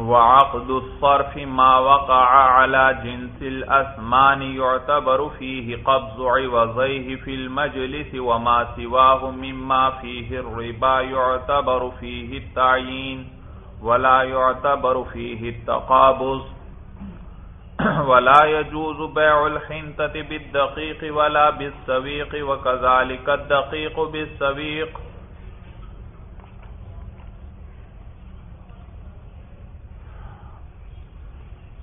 وعقد الصرف ما وقع على جنس الأثمان يعتبر فيه قبض عوضيه في المجلس وما سواه مما فيه الربا يعتبر فيه التعيين ولا يعتبر فيه التقابض ولا يجوز بيع الحنطة بالدقيق ولا بالسويق وكذلك الدقيق بالسويق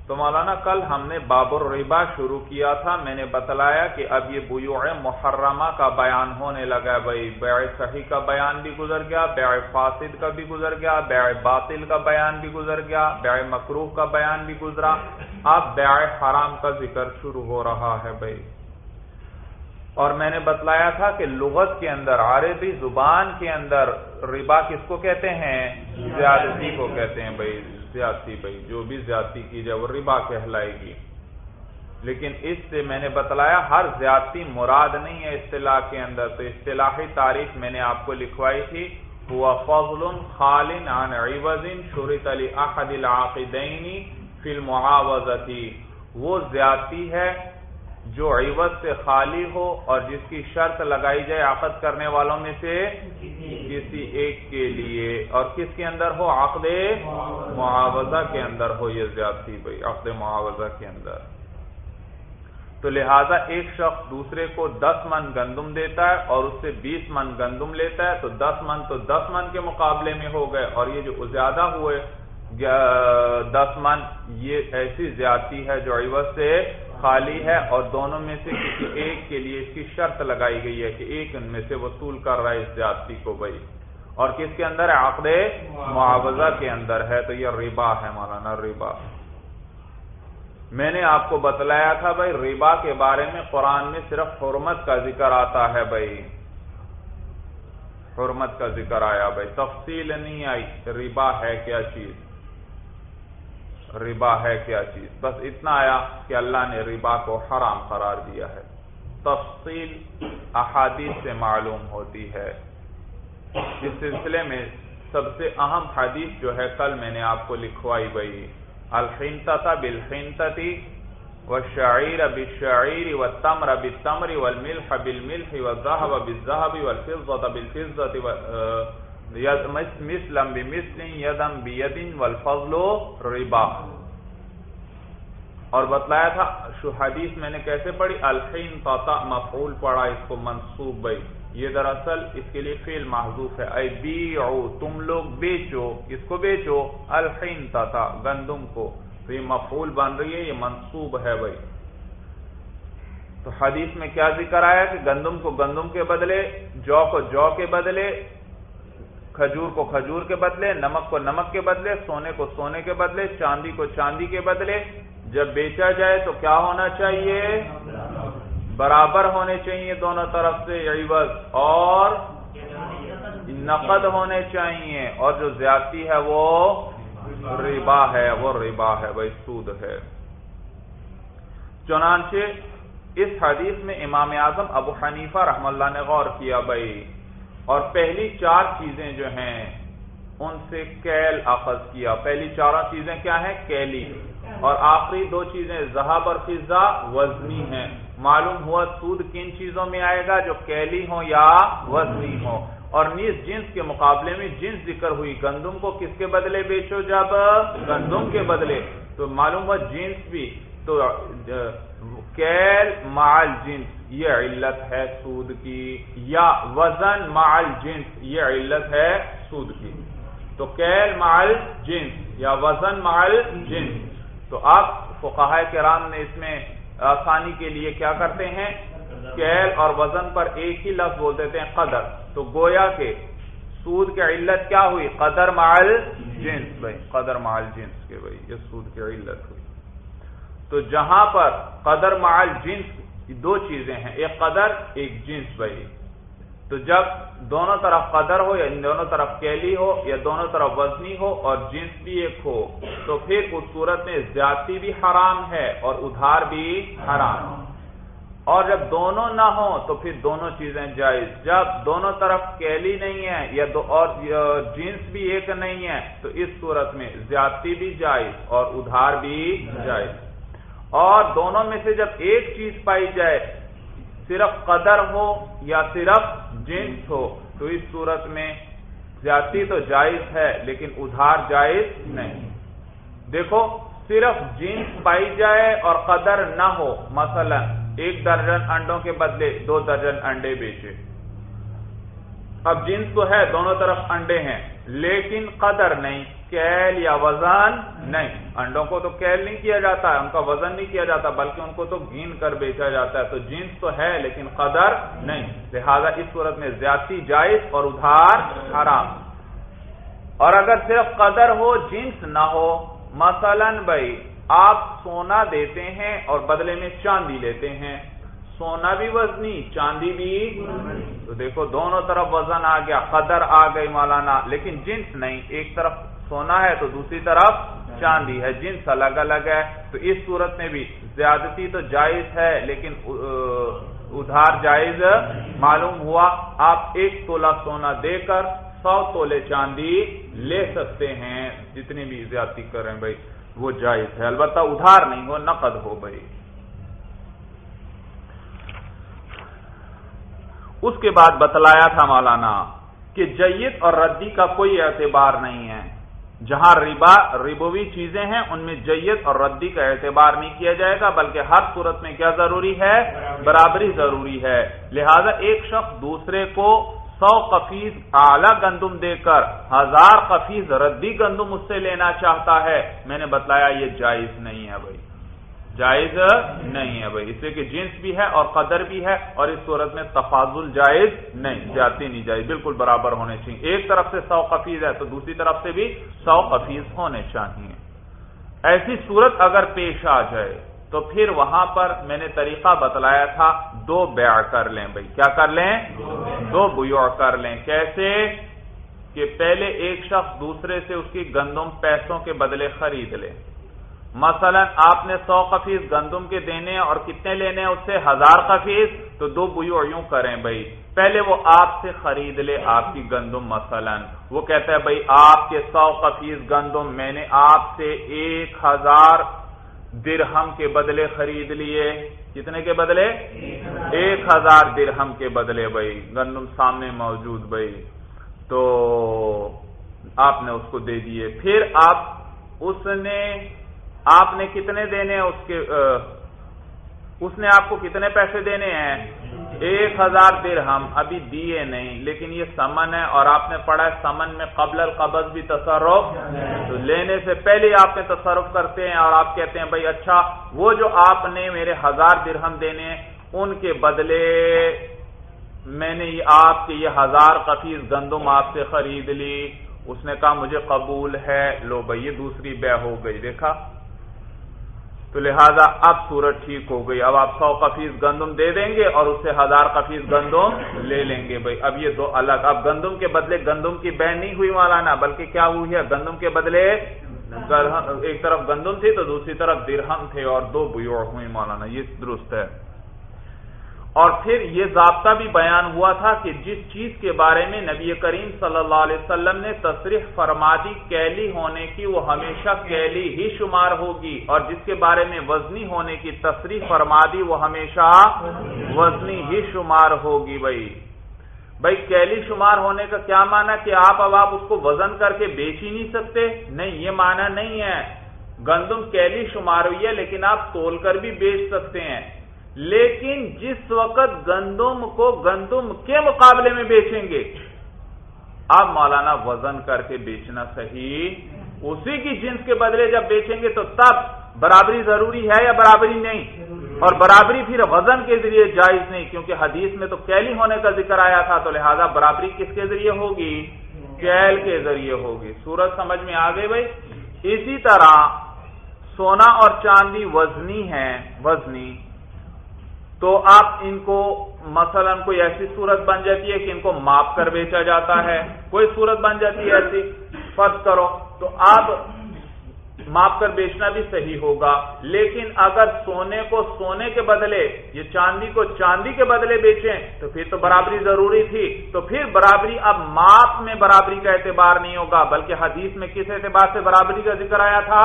تو مولانا کل ہم نے باب الربا شروع کیا تھا، میں نے بتلایا کہ اب یہ بیوع محرمہ کا بیان ہونے لگا بھائی، بیع صحیح کا بیان بھی گزر گیا، بیع فاسد کا بھی گزر گیا، بیع باطل کا بیان بھی گزر گیا، بیع مکروح کا بیان بھی گزرا۔ اب بیع حرام کا ذکر شروع ہو رہا ہے بھائی۔ اور میں نے بتلایا تھا کہ لغت کے اندر، عربی زبان کے اندر ربا کس کو کہتے ہیں؟ زیادتی کو کہتے ہیں بھائی، زیادتی بھائی، جو بھی زیادتی کی جائے، وہ ربا کہلائے گی۔ لیکن اس سے میں نے بتلایا، ہر زیادتی مراد نہیں ہے اصطلاح کے اندر۔ تو اصطلاحی تاریخ میں نے آپ کو لکھوائی تھی وہ فضل خالن عن عوض شرط علی احد العاقدین فی المعاوضتی وہ زیادتی ہے جو عوض سے خالی ہو اور جس کی شرط لگائی جائے عقد کرنے والوں میں سے کسی ایک کے لیے۔ اور کس کے اندر ہو؟ عقد معاوضہ کے اندر ہو یہ زیادتی بھائی، عقد معاوضہ کے اندر۔ تو لہذا ایک شخص دوسرے کو دس من گندم دیتا ہے اور اس سے بیس من گندم لیتا ہے، تو دس من تو دس من کے مقابلے میں ہو گئے۔ اور یہ جو زیادہ ہوئے دس من، یہ ایسی زیادتی ہے جو عوض سے خالی ہے اور دونوں میں سے کسی ایک کے لیے اس کی شرط لگائی گئی ہے کہ ایک ان میں سے وصول کر رہا ہے اس زیادتی کو بھائی۔ اور کس کے اندر؟ ہے عقد معاوضہ کے اندر ہے۔ تو یہ ربا ہے مولانا، ربا۔ میں نے آپ کو بتلایا تھا بھائی، ربا کے بارے میں قرآن میں صرف حرمت کا ذکر آتا ہے بھائی۔ حرمت کا ذکر آیا بھائی۔ تفصیل نہیں آئی، ربا ہے کیا چیز؟ ربا ہے کیا چیز؟ بس اتنا آیا کہ اللہ نے ربا کو حرام قرار دیا ہے۔ تفصیل احادیث سے معلوم ہوتی ہے۔ اس سلسلے میں سب سے اہم حدیث جو ہے، کل میں نے آپ کو لکھوائی بھائی الحنتا بالحنتی و شعیر بالشعیر و تمر بالتمر والملح بالملح والذهب بالذهب والفضة بالفضة مسلم بمثل یدم بیدن والفضل ربا. اور بتلایا تھا حدیث میں نے کیسے پڑھی؟ الحین طاطا مفعول پڑھا، اس کو منصوب بھائی. یہ دراصل اس کے لیے فیل محضوف ہے. اے بیعو، تم لوگ بیچو اس کو بیچو؟ الحین طاطا گندم کو. تو یہ مفعول بن رہی ہے، یہ منصوب ہے بھائی. تو حدیث میں کیا ذکر آیا کہ گندم کو گندم کے بدلے، جو کو جو کے بدلے کھجور کو کھجور کے بدلے، نمک کو نمک کے بدلے، سونے کو سونے کے بدلے، چاندی کو چاندی کے بدلے۔ جب بیچا جائے تو کیا ہونا چاہیے؟ برابر ہونے چاہیے دونوں طرف سے عوض اور نقد ہونے چاہیے۔ اور جو زیادتی ہے وہ ربا ہے، وہ ربا ہے بھائی سود ہے۔ چنانچہ اس حدیث میں امام اعظم ابو حنیفہ رحم اللہ نے غور کیا، بھائی اور پہلی چار چیزیں جو ہیں، ان سے کیل اخذ کیا۔ پہلی چاروں چیزیں کیا ہیں؟ کیلی۔ اور آخری دو چیزیں زہاب اور فضا وزنی ہیں۔ معلوم ہوا سود کن چیزوں میں آئے گا؟ جو کیلی ہو یا وزنی ہو اور نیز جنس کے مقابلے میں جنس ذکر ہوئی۔ گندم کو کس کے بدلے بیچو؟ جب گندم کے بدلے۔ تو معلوم ہوا جنس بھی۔ تو کیل، مال جنس۔ یہ علت ہے سود کی یا وزن مال جنس یہ علت ہے سود کی۔ تو کیل مال جنس یا وزن مال جنس تو آپ فقہ کرام نے اس میں آسانی کے لیے کیا کرتے ہیں؟ کیل اور وزن پر ایک ہی لفظ بول دیتے ہیں، قدر۔ تو گویا کے سود کی علت کیا ہوئی؟ قدر مال جنس بھائی، قدر مال جنس کے بھائی، یہ سود کی علت ہوئی۔ تو جہاں پر قدر مال جنس دو چیزیں ہیں، ایک قدر، ایک جنس بھائی۔ تو جب دونوں طرف قدر ہو یا دونوں طرف کیلی ہو، یا دونوں طرف وزنی ہو اور جنس بھی ایک ہو، تو پھر اس صورت میں زیادتی بھی حرام ہے اور ادھار بھی حرام۔ اور جب دونوں نہ ہوں، تو پھر دونوں چیزیں جائز۔ جب دونوں طرف کیلی نہیں ہے یا دو اور جنس بھی ایک نہیں ہے، تو اس صورت میں زیادتی بھی جائز اور ادھار بھی جائز۔ اور دونوں میں سے جب ایک چیز پائی جائے، صرف قدر ہو یا صرف جنس ہو، تو اس صورت میں زیادتی تو جائز ہے، لیکن ادھار جائز نہیں۔ دیکھو، صرف جنس پائی جائے اور قدر نہ ہو، مثلا ایک درجن انڈوں کے بدلے دو درجن انڈے بیچے۔ اب جنس تو ہے، دونوں طرف انڈے ہیں۔ لیکن قدر نہیں، کیل یا وزن نہیں۔ انڈوں کو تو کیل نہیں کیا جاتا ہے ان کا وزن نہیں کیا جاتا، بلکہ ان کو تو گین کر بیچا جاتا ہے۔ تو جنس تو ہے، لیکن قدر نہیں۔ لہذا اس صورت میں زیادتی جائز اور ادھار حرام۔ اور اگر صرف قدر ہو، جنس نہ ہو، مثلا بھائی، آپ سونا دیتے ہیں اور بدلے میں چاندی لیتے ہیں۔ سونا بھی وزنی، چاندی بھی۔ تو دیکھو، دونوں طرف وزن آ گیا، قدر آ گئی مولانا۔ لیکن جنس نہیں، ایک طرف سونا ہے تو دوسری طرف چاندی ہے، جنس الگ الگ ہے۔ تو اس صورت میں بھی زیادتی تو جائز ہے، لیکن ادھار جائز معلوم ہوا۔ آپ ایک تولا سونا دے کر سو تولے چاندی لے سکتے ہیں، جتنی بھی زیادتی کریں بھائی، وہ جائز ہے۔ البتہ ادھار نہیں ہو نقد ہو بھائی۔ اس کے بعد بتلایا تھا مولانا کہ جیت اور ردی کا کوئی اعتبار نہیں ہے۔ جہاں ربا ربوی چیزیں ہیں ان میں جیت اور ردی کا اعتبار نہیں کیا جائے گا بلکہ ہر صورت میں کیا ضروری ہے؟ برابری ضروری ہے۔ لہذا ایک شخص دوسرے کو سو قفیز اعلی گندم دے کر ہزار قفیز ردی گندم اس سے لینا چاہتا ہے۔ میں نے بتلایا یہ جائز نہیں ہے بھائی۔ جائز نہیں ہے بھائی۔ اس لیے کہ جنس بھی ہے اور قدر بھی ہے اور اس صورت میں تفاضل جائز نہیں جاتی نہیں جائز، بالکل برابر ہونے چاہیے۔ ایک طرف سے سو قفیز ہے تو دوسری طرف سے بھی سو قفیز ہونے چاہیے۔ ایسی صورت اگر پیش آ جائے تو پھر وہاں پر میں نے طریقہ بتلایا تھا، دو بیع کر لیں بھائی۔ کیا کر لیں؟ دو بیوع کر لیں۔ کیسے؟ کہ پہلے ایک شخص دوسرے سے اس کی گندم پیسوں کے بدلے خرید لے۔ مثلا آپ نے سو قفیز گندم کے دینے اور کتنے لینے اس سے؟ ہزار قفیز۔ تو دو بیوع یوں کریں بھائی۔ پہلے وہ آپ سے خرید لے آپ کی گندم مثلا۔ وہ کہتا ہے بھائی، آپ کے سو قفیز گندم میں نے آپ سے ایک ہزار درہم کے بدلے خرید لیے۔ کتنے کے بدلے؟ ایک ہزار درہم کے بدلے بھائی۔ گندم سامنے موجود بھائی۔ تو آپ نے اس کو دے دیے۔ پھر آپ اس نے آپ نے کتنے دینے اس کے اس نے آپ کو کتنے پیسے دینے ہیں؟ ایک ہزار درہم، ابھی دیے نہیں، لیکن یہ سمن ہے اور آپ نے پڑھا ہے سمن میں قبل القبض بھی تصرف تو لینے سے پہلے آپ نے تصرف کرتے ہیں اور آپ کہتے ہیں بھائی اچھا وہ جو آپ نے میرے ہزار درہم دینے ان کے بدلے میں نے آپ کے یہ ہزار قفیز گندم آپ سے خرید لی۔ اس نے کہا مجھے قبول ہے، لو بھائی یہ دوسری بے ہو گئی، دیکھا؟ تو لہذا اب صورت ٹھیک ہو گئی۔ اب آپ سو کفیس گندم دے دیں گے اور اس سے ہزار قفیز گندم لے لیں گے۔ بھائی، اب یہ دو الگ۔ اب گندم کے بدلے گندم کی بہ نہیں ہوئی مولانا، بلکہ کیا ہوئی ہے؟ گندم کے بدلے ایک طرف گندم تھی تو دوسری طرف درہم تھے اور دو بیوڑ ہوئی مولانا۔ یہ درست ہے۔ اور پھر یہ ضابطہ بھی بیان ہوا تھا کہ جس چیز کے بارے میں نبی کریم صلی اللہ علیہ وسلم نے تصریح فرما دی، کیلی ہونے کی، وہ ہمیشہ کیلی ہی شمار ہوگی اور جس کے بارے میں وزنی ہونے کی تصریح فرما دی، وہ ہمیشہ وزنی ہی شمار ہوگی بھائی۔ بھائی، کیلی شمار ہونے کا کیا معنی کہ آپ اب آپ اس کو وزن کر کے بیچ ہی نہیں سکتے؟ نہیں، یہ معنی نہیں ہے۔ گندم کیلی شمار ہوئی ہے، لیکن آپ تول کر بھی بیچ سکتے ہیں۔ لیکن جس وقت گندم کو گندم کے مقابلے میں بیچیں گے آپ مولانا وزن کر کے بیچنا صحیح، اسی کی جنس کے بدلے جب بیچیں گے تو تب برابری ضروری ہے یا برابری نہیں؟ اور برابری پھر وزن کے ذریعے جائز نہیں، کیونکہ حدیث میں تو کیلی ہونے کا ذکر آیا تھا، تو لہذا برابری کس کے ذریعے ہوگی؟ کیل کے ذریعے ہوگی۔ سورج سمجھ میں آ گئی بھائی؟ اسی طرح سونا اور چاندی وزنی ہے وزنی تو آپ ان کو مثلا کوئی ایسی صورت بن جاتی ہے کہ ان کو ماپ کر بیچا جاتا ہے؟ کوئی صورت بن جاتی ہے ایسی؟ فرض کرو تو آپ ماپ کر بیچنا بھی صحیح ہوگا۔ لیکن اگر سونے کو سونے کے بدلے یہ چاندی کو چاندی کے بدلے بیچیں، تو پھر تو برابری ضروری تھی۔ تو پھر برابری اب ماپ میں برابری کا اعتبار نہیں ہوگا، بلکہ حدیث میں کس اعتبار سے برابری کا ذکر آیا تھا؟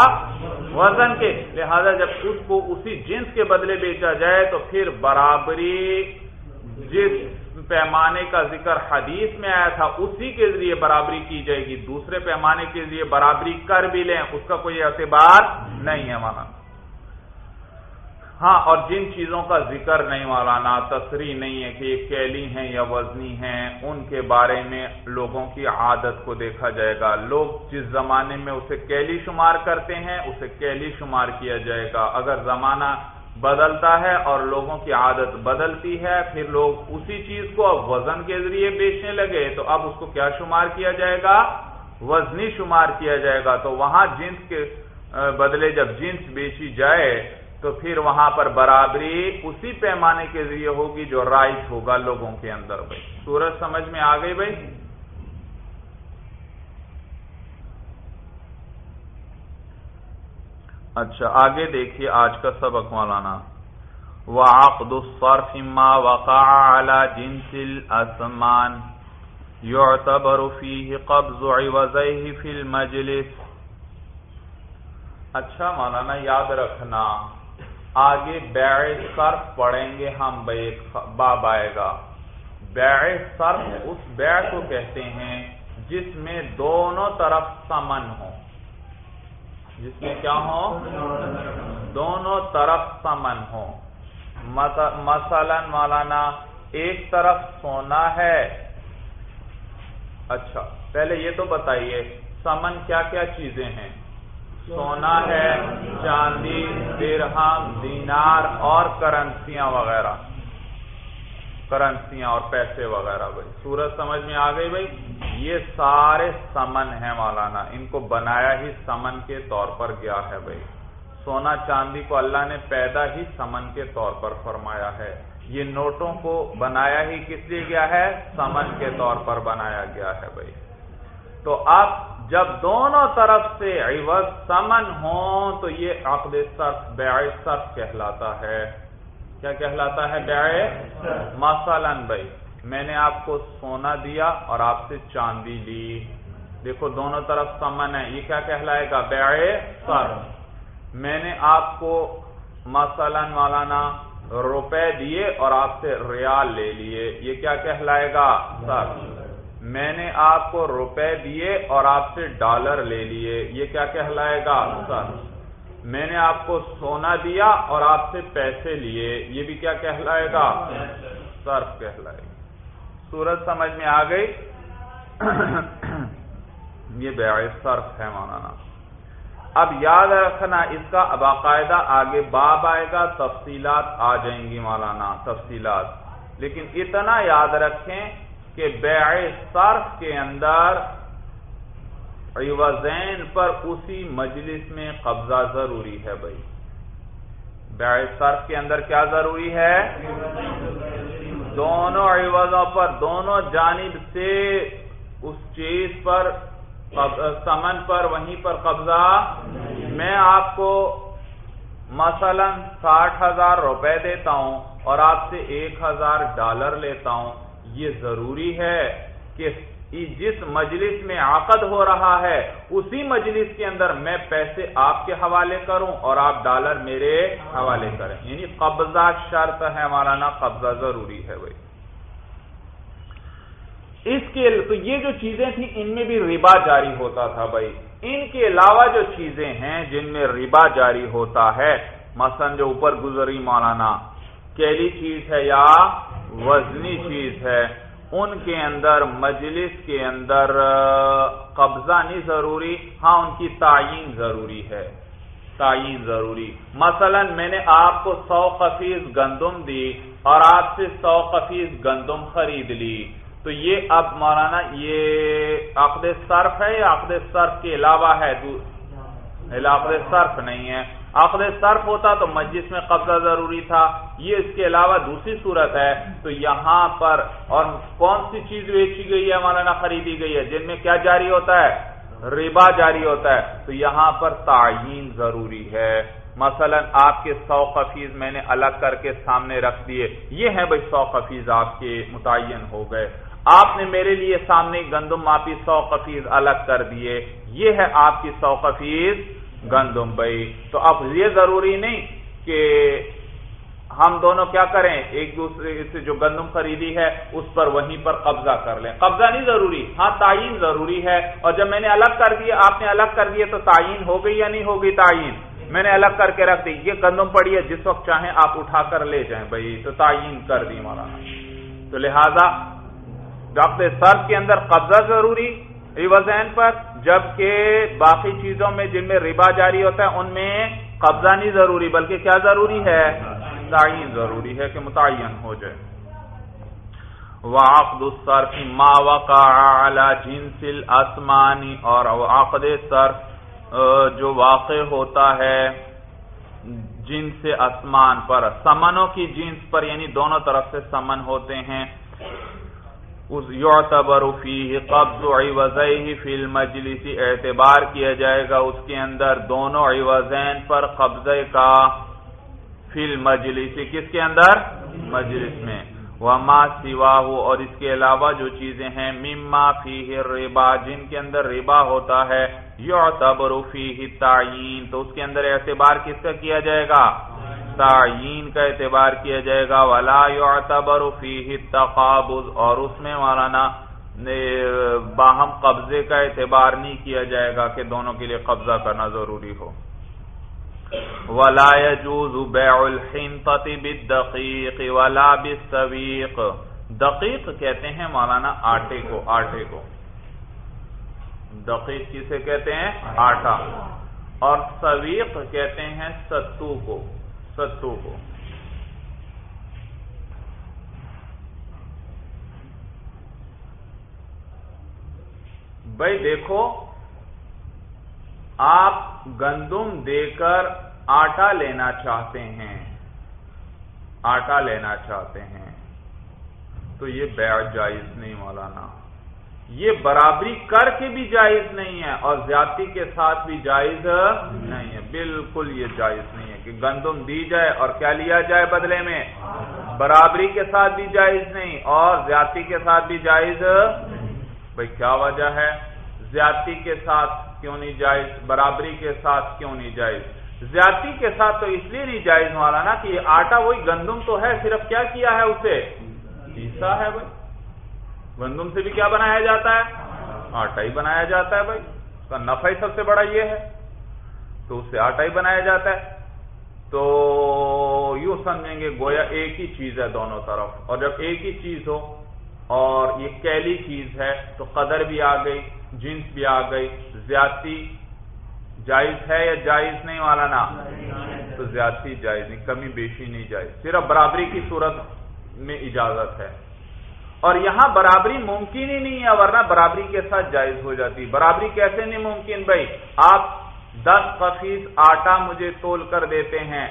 وزن کے۔ لہذا جب اس کو اسی جنس کے بدلے بیچا جائے، تو پھر برابری جس پیمانے کا ذکر حدیث میں آیا تھا، اسی کے ذریعے برابری کی جائے گی۔ دوسرے پیمانے کے ذریعے برابری کر بھی لیں، اس کا کوئی اعتبار نہیں ہے مولانا ہاں اور جن چیزوں کا ذکر نہیں، مولانا تصریح نہیں ہے کہ یہ کیلی ہیں یا وزنی ہیں، ان کے بارے میں لوگوں کی عادت کو دیکھا جائے گا۔ لوگ جس زمانے میں اسے کیلی شمار کرتے ہیں، اسے کیلی شمار کیا جائے گا۔ اگر زمانہ بدلتا ہے اور لوگوں کی عادت بدلتی ہے، پھر لوگ اسی چیز کو اب وزن کے ذریعے بیچنے لگے، تو اب اس کو کیا شمار کیا جائے گا؟ وزنی شمار کیا جائے گا۔ تو وہاں جنس کے بدلے جب جنس بیچی جائے، تو پھر وہاں پر برابری اسی پیمانے کے ذریعے ہوگی جو رائٹ ہوگا لوگوں کے اندر۔ بھائی، سورج سمجھ میں آ گئی بھائی؟ اچھا آگے دیکھیے آج کا سبق مولانا۔ وعقد الصرف ما وقع على جنس الاسمان يعتبر فيه قبض عوضيه في المجلس۔ اچھا مولانا، یاد رکھنا، آگے بیع صرف پڑھیں گے ہم باب آئے گا۔ بیع صرف اس بیع کو کہتے ہیں جس میں دونوں طرف سمن ہوں۔ جس میں کیا ہو؟ دونوں طرف سمن ہو۔ مثلا مولانا، ایک طرف سونا ہے۔ اچھا پہلے یہ تو بتائیے، سمن کیا کیا چیزیں ہیں؟ سونا ہے، چاندی، درہم، دینار اور کرنسیاں وغیرہ۔ کرنسیاں اور پیسے وغیرہ بھائی سورج سمجھ میں آ گئی بھائی یہ سارے سمن ہیں مولانا ان کو بنایا ہی سمن کے طور پر گیا ہے بھائی سونا چاندی کو اللہ نے پیدا ہی سمن کے طور پر فرمایا ہے یہ نوٹوں کو بنایا ہی کس لیے گیا ہے؟ سمن کے طور پر بنایا گیا ہے بھائی تو اب جب دونوں طرف سے عوض، سمن ہوں تو یہ عقد صرف بیع صرف کہلاتا ہے۔ کیا کہلاتا ہے؟ بیع مثلا بھائی، میں نے آپ کو سونا دیا اور آپ سے چاندی لی۔ دیکھو، دونوں طرف سمن ہے۔ یہ کیا کہلائے گا؟ بیع صرف میں نے آپ کو مثلا مولانا روپے دیے اور آپ سے ریال لے لیے۔ یہ کیا کہلائے گا؟ صرف میں نے آپ کو روپے دیے اور آپ سے ڈالر لے لیے۔ یہ کیا کہلائے گا؟ صرف میں نے آپ کو سونا دیا اور آپ سے پیسے لیے۔ یہ بھی کیا کہلائے گا؟ صرف کہلائے گا۔ سورج سمجھ میں آ گئی؟ یہ بیع صرف ہے مولانا۔ اب یاد رکھنا، اس کا باقاعدہ آگے باب آئے گا، تفصیلات آ جائیں گی مولانا، تفصیلات۔ لیکن اتنا یاد رکھیں کہ بیع صرف کے اندر عوضین پر اسی مجلس میں قبضہ ضروری ہے بھائی۔ بیع صرف کے اندر کیا ضروری ہے؟ دونوں عوضوں پر، دونوں جانب سے اس چیز پر سمن پر، وہیں پر قبضہ۔ میں آپ کو مثلا ساٹھ ہزار روپے دیتا ہوں اور آپ سے ایک ہزار ڈالر لیتا ہوں۔ یہ ضروری ہے کہ جس مجلس میں عقد ہو رہا ہے، اسی مجلس کے اندر میں پیسے آپ کے حوالے کروں اور آپ ڈالر میرے حوالے کریں۔ یعنی قبضہ شرط ہے ہمارا نا قبضہ ضروری ہے بھائی۔ اس کے تو یہ جو چیزیں تھیں، ان میں بھی ربا جاری ہوتا تھا بھائی۔ ان کے علاوہ جو چیزیں ہیں جن میں ربا جاری ہوتا ہے، مثلا جو اوپر گزری مولانا، کیلی چیز ہے یا وزنی چیز ہے ان کے اندر، مجلس کے اندر قبضہ نہیں ضروری ہاں ان کی تعین ضروری ہے۔ تعین ضروری۔ مثلا میں نے آپ کو سو قفیز گندم دی اور آپ سے سو قفیز گندم خرید لی۔ تو یہ اب مولانا، یہ عقد صرف ہے یا عقد صرف کے علاوہ ہے؟ عقد صرف نہیں ہے۔ عقد صرف ہوتا تو مجلس میں قبضہ ضروری تھا۔ یہ اس کے علاوہ دوسری صورت ہے۔ تو یہاں پر اور کون سی چیز بیچی گئی ہے مولانا خریدی گئی ہے؟ جن میں کیا جاری ہوتا ہے؟ ربا جاری ہوتا ہے۔ تو یہاں پر تعین ضروری ہے۔ مثلا آپ کے سو قفیز میں نے الگ کر کے سامنے رکھ دیے۔ یہ ہے بھائی سو قفیز آپ کے متعین ہو گئے۔ آپ نے میرے لیے سامنے گندم ماپی سو قفیز الگ کر دیے۔ یہ ہے آپ کی سو قفیز۔ گندم بھائی تو اب یہ ضروری نہیں کہ ہم دونوں کیا کریں، ایک دوسرے سے جو گندم خریدی ہے، اس پر وہیں پر قبضہ کر لیں۔ قبضہ نہیں ضروری ہاں تعین ضروری ہے۔ اور جب میں نے الگ کر دیا آپ نے الگ کر دیا تو تعین ہو گئی یا نہیں ہوگی تعین؟ میں نے الگ کر کے رکھ دی۔ یہ گندم پڑی ہے، جس وقت چاہیں آپ اٹھا کر لے جائیں بھائی تو تعین کر دی مولانا۔ تو لہذا، ڈاکٹر سر کے اندر قبضہ ضروری ریوزین پر، جبکہ باقی چیزوں میں جن میں ربا جاری ہوتا ہے، ان میں قبضہ نہیں ضروری، بلکہ کیا ضروری ہے؟ تعین ضروری ہے کہ متعین ہو جائے۔ وعقد الصرف ما وقع على جنس الاسمانی، اور عقد صرف جو واقع ہوتا ہے جنس اسمان پر۔ سمنوں کی جنس پر یعنی دونوں طرف سے سمن ہوتے ہیں۔ یعتبر فیہ قبض عوضیہ فی المجلس اعتبار کیا جائے گا اس کے اندر دونوں عوضین پر قبضے کا فی المجلس کس کے اندر؟ مجلس میں۔ وما سوا ہو اور اس کے علاوہ جو چیزیں ہیں، مما فیہ ربا جن کے اندر ربا ہوتا ہے، یعتبر فیہ تعین تو اس کے اندر اعتبار کس کا کیا جائے گا؟ تعین کا اعتبار کیا جائے گا، ولا یعتبر فیہ التقابض اور اس میں مولانا باہم قبضے کا اعتبار نہیں کیا جائے گا کہ دونوں کے لیے قبضہ کرنا ضروری ہو۔ ولا يجوز بيع الحنطه بالدقيق ولا بالسويق۔ دقیق کہتے ہیں مولانا آٹے کو آٹے کو۔ دقیق کسے کہتے ہیں؟ آٹا۔ اور سویق کہتے ہیں ستو کو۔ ستو کو بھائی دیکھو، آپ گندم دے کر آٹا لینا چاہتے ہیں۔ آٹا لینا چاہتے ہیں۔ تو یہ بیع جائز نہیں مولانا۔ یہ برابری کر کے بھی جائز نہیں ہے اور زیادتی کے ساتھ بھی جائز نہیں ہے۔ بالکل یہ جائز نہیں ہے۔ کہ گندم دی جائے اور کیا لیا جائے بدلے میں؟ برابری کے ساتھ بھی جائز نہیں اور زیادتی کے ساتھ بھی جائز بھائی کیا وجہ ہے؟ زیادتی کے ساتھ کیوں نہیں جائز؟ برابری کے ساتھ کیوں نہیں جائز؟ زیادتی کے ساتھ تو اس لیے نہیں جائز مولانا کہ یہ آٹا وہی گندم تو ہے، صرف کیا کیا ہے اسے؟ پیسا ہے بھائی۔ گندم سے بھی کیا بنایا جاتا ہے؟ آٹا ہی بنایا جاتا ہے بھائی۔ اس کا نفع ہی سب سے بڑا یہ ہے۔ تو اس سے آٹا ہی بنایا جاتا ہے۔ تو یوں سمجھیں گے گویا ایک ہی چیز ہے دونوں طرف۔ اور جب ایک ہی چیز ہو اور یہ کیلی چیز ہے تو قدر بھی آ گئی، جنس بھی آ گئی۔ زیادتی جائز ہے یا جائز نہیں والا نا؟ تو زیادتی جائز نہیں، کمی بیشی نہیں جائز۔ صرف برابری کی صورت میں اجازت ہے۔ اور یہاں برابری ممکن ہی نہیں ہے، ورنہ برابری کے ساتھ جائز ہو جاتی۔ برابری کیسے نہیں ممکن بھائی؟ آپ دس کفیز آٹا مجھے تول کر دیتے ہیں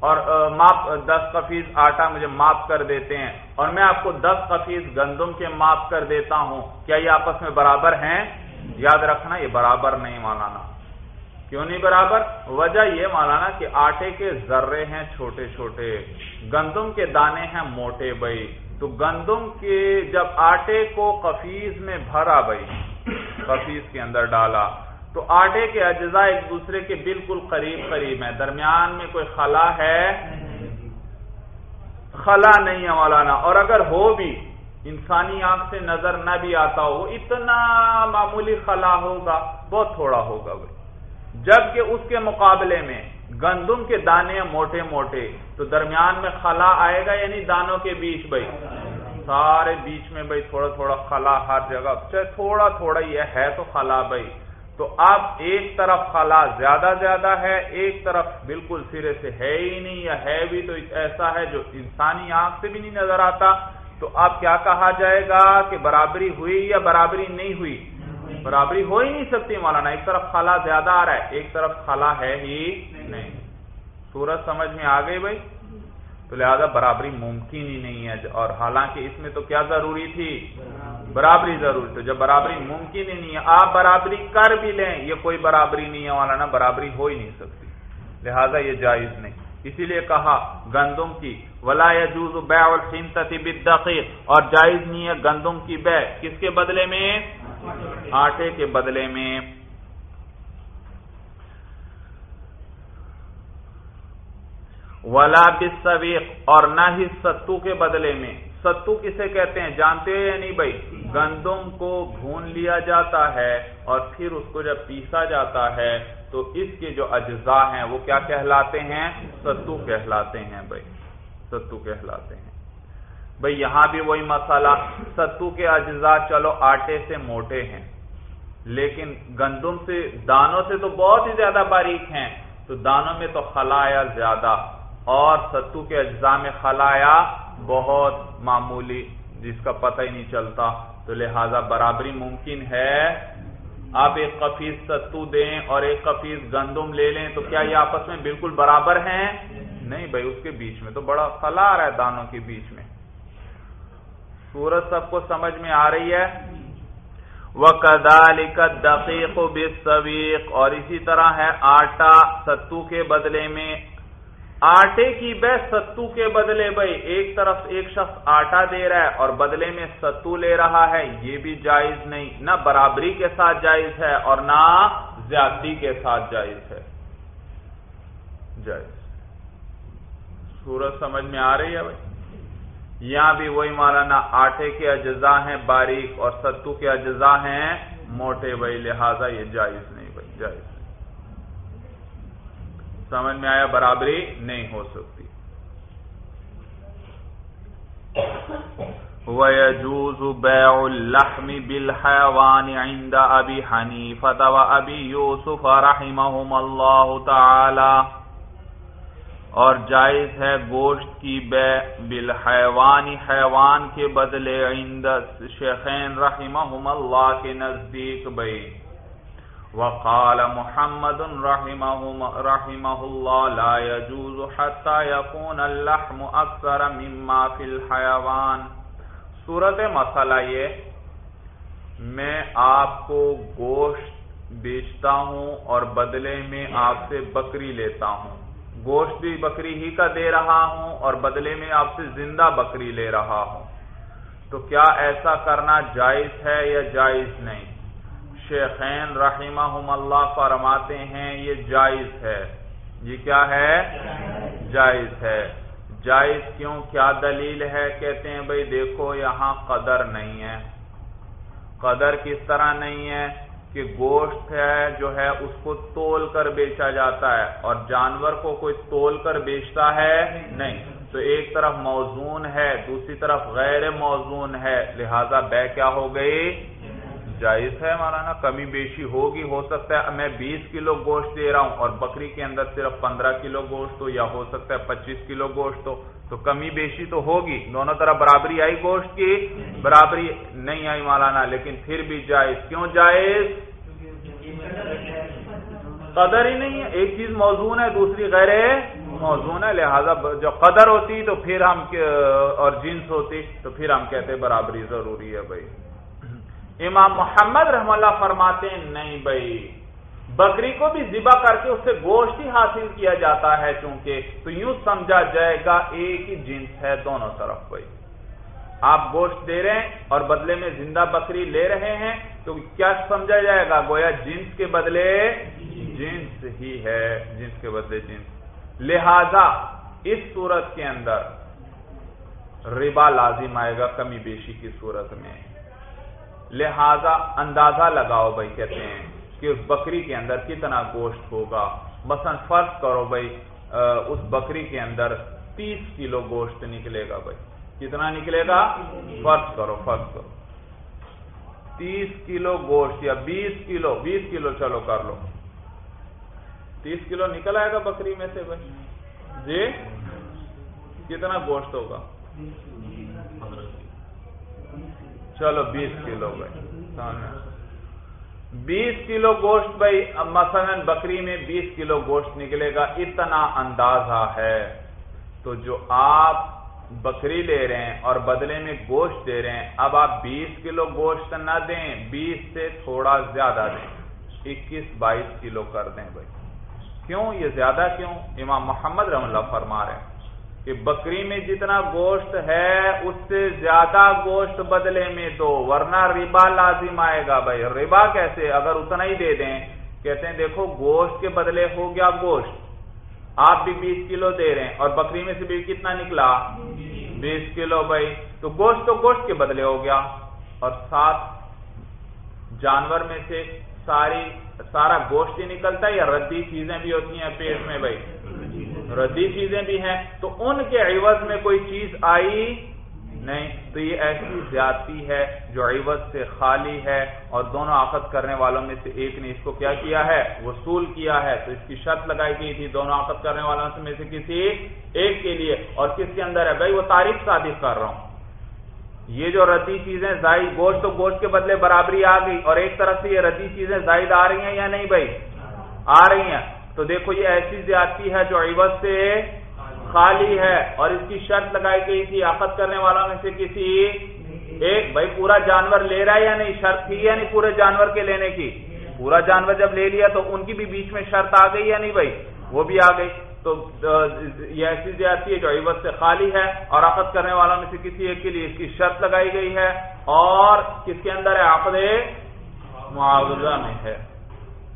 اور ماپ، دس کفیز آٹا مجھے معاف کر دیتے ہیں اور میں آپ کو دس کفیز گندم کے معاف کر دیتا ہوں۔ کیا یہ آپس میں برابر ہیں؟ یاد رکھنا یہ برابر نہیں مالانا کیوں نہیں برابر؟ وجہ یہ مالانا کہ آٹے کے ذرے ہیں چھوٹے چھوٹے، گندم کے دانے ہیں موٹے بھائی تو گندم کے جب آٹے کو کفیز میں بھرا بھائی کفیز کے اندر ڈالا۔ تو آٹے کے اجزاء ایک دوسرے کے بالکل قریب قریب ہیں۔ درمیان میں کوئی خلا ہے؟ خلا نہیں ہے مولانا۔ اور اگر ہو بھی، انسانی آنکھ سے نظر نہ بھی آتا ہو، اتنا معمولی خلا ہوگا، بہت تھوڑا ہوگا بھائی جبکہ اس کے مقابلے میں گندم کے دانے موٹے موٹے، تو درمیان میں خلا آئے گا یعنی دانوں کے بیچ بھائی۔ سارے بیچ میں بھائی تھوڑا تھوڑا خلا ہر جگہ۔ چاہے تھوڑا تھوڑا یہ ہے تو خلا بھائی۔ تو اب ایک طرف خلا زیادہ زیادہ ہے، ایک طرف بالکل سرے سے ہے ہی نہیں یا ہے بھی تو ایسا ہے جو انسانی آنکھ سے بھی نہیں نظر آتا۔ تو اب کیا کہا جائے گا کہ برابری ہوئی یا برابری نہیں ہوئی؟ برابری ہو ہی نہیں سکتی مولانا، ایک طرف خلا زیادہ آ رہا ہے، ایک طرف خلا ہے ہی نہیں۔ سورج سمجھ میں آ گئی بھائی؟ تو لہذا برابری ممکن ہی نہیں ہے۔ اور حالانکہ اس میں تو کیا ضروری تھی؟ برابری ضرور تو جب برابری ممکن ہی نہیں ہے، آپ برابری کر بھی لیں، یہ کوئی برابری نہیں ہے والا نا برابری ہو ہی نہیں سکتی۔ لہذا یہ جائز نہیں۔ اسی لیے کہا گندم کی، ولا يجوز بيع الحنطه بالدقيق۔ اور جائز نہیں ہے گندم کی بے۔ کس کے بدلے میں؟ آٹے کے بدلے میں۔ ولا بالسويق اور نہ ہی ستو کے بدلے میں۔ ستو کسے کہتے ہیں؟ جانتے ہیں یا نہیں بھائی؟ گندم کو بھون لیا جاتا ہے اور پھر اس کو جب پیسا جاتا ہے تو اس کے جو اجزاء ہیں وہ کیا کہلاتے ہیں؟ ستو کہلاتے ہیں بھائی۔ ستو کہلاتے ہیں۔ بھائی، یہاں بھی وہی مسئلہ۔ ستو کے اجزاء چلو آٹے سے موٹے ہیں، لیکن گندم سے، دانوں سے تو بہت ہی زیادہ باریک ہیں۔ تو دانوں میں تو خلایا زیادہ، اور ستو کے اجزاء میں خلایا بہت معمولی جس کا پتہ ہی نہیں چلتا۔ تو لہذا برابری ممکن ہے۔ آپ ایک کفیز ستو دیں اور ایک کفیز گندم لے لیں تو کیا یہ آپس میں بالکل برابر ہیں؟ نہیں بھائی، اس کے بیچ میں تو بڑا خلا رہا ہے دانوں کے بیچ میں۔ سورج سب کو سمجھ میں آ رہی ہے؟ وہ کدالک دقیق بسویق اور اسی طرح ہے آٹا ستو کے بدلے میں۔ آٹے کی بے ستو کے بدلے بھائی ایک طرف ایک شخص آٹا دے رہا ہے اور بدلے میں ستو لے رہا ہے، یہ بھی جائز نہیں، نہ برابری کے ساتھ جائز ہے اور نہ زیادتی کے ساتھ جائز ہے۔ جائز۔ سورج سمجھ میں آ رہی ہے بھائی یہاں بھی وہی مولانا آٹے کے اجزاء ہیں، باریک اور ستو کے اجزاء ہیں، موٹے بھائی لہذا یہ جائز نہیں بھائی جائز۔ سمجھ میں آیا برابری نہیں ہو سکتی۔ وَيَجُوزُ بَيْعُ اللَّحْمِ بِالْحَيَوَانِ عِنْدَ أَبِي حَنِيفَةَ وَأَبِي يُوسُفَ رَحِمَهُمَ اللَّهُ تَعَالَى۔ اور جائز ہے گوشت کی بے بالحیوانی حیوان کے بدلے عند شیخین رحمہم اللہ کے نزدیک بھئی وقال محمد رحمه الله لا يجوز حتى يكون اللحم اكثر مما في الحيوان. صورت مسئلہ یہ، میں آپ کو گوشت بیچتا ہوں اور بدلے میں آپ سے بکری لیتا ہوں۔ گوشت بھی بکری ہی کا دے رہا ہوں اور بدلے میں آپ سے زندہ بکری لے رہا ہوں۔ تو کیا ایسا کرنا جائز ہے یا جائز نہیں؟ شیخین رحمہم اللہ فرماتے ہیں، یہ جائز ہے۔ یہ کیا ہے؟ جائز ہے۔ جائز کیوں؟ کیا دلیل ہے؟ کہتے ہیں، بھائی دیکھو، یہاں قدر نہیں ہے۔ قدر کس طرح نہیں ہے؟ کہ گوشت ہے، جو ہے، اس کو تول کر بیچا جاتا ہے۔ اور جانور کو کوئی تول کر بیچتا ہے نہیں۔ تو ایک طرف موزون ہے، دوسری طرف غیر موزون ہے۔ لہذا بے کیا ہو گئی؟ جائز ہے مولانا؟ کمی بیشی ہوگی، ہو سکتا ہے میں بیس کلو گوشت دے رہا ہوں اور بکری کے اندر صرف پندرہ کلو گوشت ہو یا ہو سکتا ہے پچیس کلو گوشت ہو، تو کمی بیشی تو ہوگی۔ دونوں طرح برابری آئی گوشت کی؟ برابری نہیں آئی مولانا، لیکن پھر بھی جائز۔ کیوں جائز؟ قدر ہی نہیں ہے۔ ایک چیز موزون ہے، دوسری غیر موزون ہے۔ لہذا جو قدر ہوتی تو پھر ہم اور جنس ہوتی تو پھر ہم کہتے برابری ضروری ہے بھائی۔ امام محمد رحم اللہ فرماتے ہیں، نہیں بھائی، بکری کو بھی ذبح کر کے اس سے گوشت ہی حاصل کیا جاتا ہے چونکہ تو یوں سمجھا جائے گا ایک ہی جنس ہے دونوں طرف بھائی۔ آپ گوشت دے رہے ہیں اور بدلے میں زندہ بکری لے رہے ہیں، تو کیا سمجھا جائے گا؟ گویا جنس کے بدلے جنس ہی ہے، جنس کے بدلے جنس۔ لہذا اس صورت کے اندر ربا لازم آئے گا کمی بیشی کی صورت میں۔ لہذا اندازہ لگاؤ بھائی، کہتے ہیں کہ اس بکری کے اندر کتنا گوشت ہوگا؟ مثلا فرض کرو بھائی اس بکری کے اندر تیس کلو گوشت نکلے گا بھائی۔ کتنا نکلے گا؟ فرض کرو فرض کرو۔ تیس کلو گوشت یا بیس کلو بیس کلو چلو کر لو۔ تیس کلو نکل آئے گا بکری میں سے بھائی؟ جی؟ کتنا گوشت ہوگا؟ چلو بیس کلو بھائی۔ بیس کلو گوشت بھائی مثلا بکری میں بیس کلو گوشت نکلے گا، اتنا اندازہ ہے۔ تو جو آپ بکری لے رہے ہیں اور بدلے میں گوشت دے رہے ہیں، اب آپ بیس کلو گوشت نہ دیں، بیس سے تھوڑا زیادہ دیں۔ اکیس بائیس کلو کر دیں بھائی۔ کیوں؟ یہ زیادہ کیوں؟ امام محمد رحم اللہ فرما رہے ہیں۔ کہ بکری میں جتنا گوشت ہے، اس سے زیادہ گوشت بدلے میں دو ورنہ ربا لازم آئے گا بھائی۔ ربا کیسے؟ اگر اتنا ہی دے دیں، کہتے ہیں دیکھو گوشت کے بدلے ہو گیا گوشت۔ آپ بھی بیس کلو دے رہے ہیں اور بکری میں سے بھی کتنا نکلا؟ بیس کلو بھائی۔ تو گوشت تو گوشت کے بدلے ہو گیا۔ اور سات جانور میں سے ساری، سارا گوشت ہی نکلتا ہے یا ردی چیزیں بھی ہوتی ہیں پیٹ میں بھائی؟ ردی چیزیں بھی ہیں، تو ان کے عوض میں کوئی چیز آئی نہیں۔ تو یہ ایسی زیادتی ہے جو عوض سے خالی ہے اور دونوں آفت کرنے والوں میں سے ایک نے اس کو کیا کیا ہے؟ وصول کیا ہے۔ تو اس کی شرط لگائی گئی تھی دونوں آفت کرنے والوں میں سے کسی ایک کے لیے۔ اور کس کے اندر ہے؟ بھائی وہ تاریخ ثابت کر رہا ہوں۔ یہ جو ردی چیزیں زائد گوشت تو گوشت کے بدلے برابری آ گئی، اور ایک طرف سے یہ ردی چیزیں زائد آ رہی ہیں یا نہیں بھائی؟ آ رہی ہیں۔ تو دیکھو یہ ایسی زیادتی ہے جو عوض سے خالی ہے اور اس کی شرط لگائی گئی تھی آفت کرنے والوں میں سے کسی ایک بھائی پورا جانور لے رہا ہے یا نہیں؟ شرط تھی یا نہیں پورے جانور کے لینے کی؟ پورا جانور جب لے لیا تو ان کی بھی بیچ میں شرط آ گئی یا نہیں بھائی؟ وہ بھی آ گئی۔ تو یہ ایسی زیادتی ہے جو عوض سے خالی ہے اور آفت کرنے والوں میں سے کسی ایک کے لیے اس کی شرط لگائی گئی ہے اور کس کے اندر ہے؟ آفت معاوضہ میں ہے۔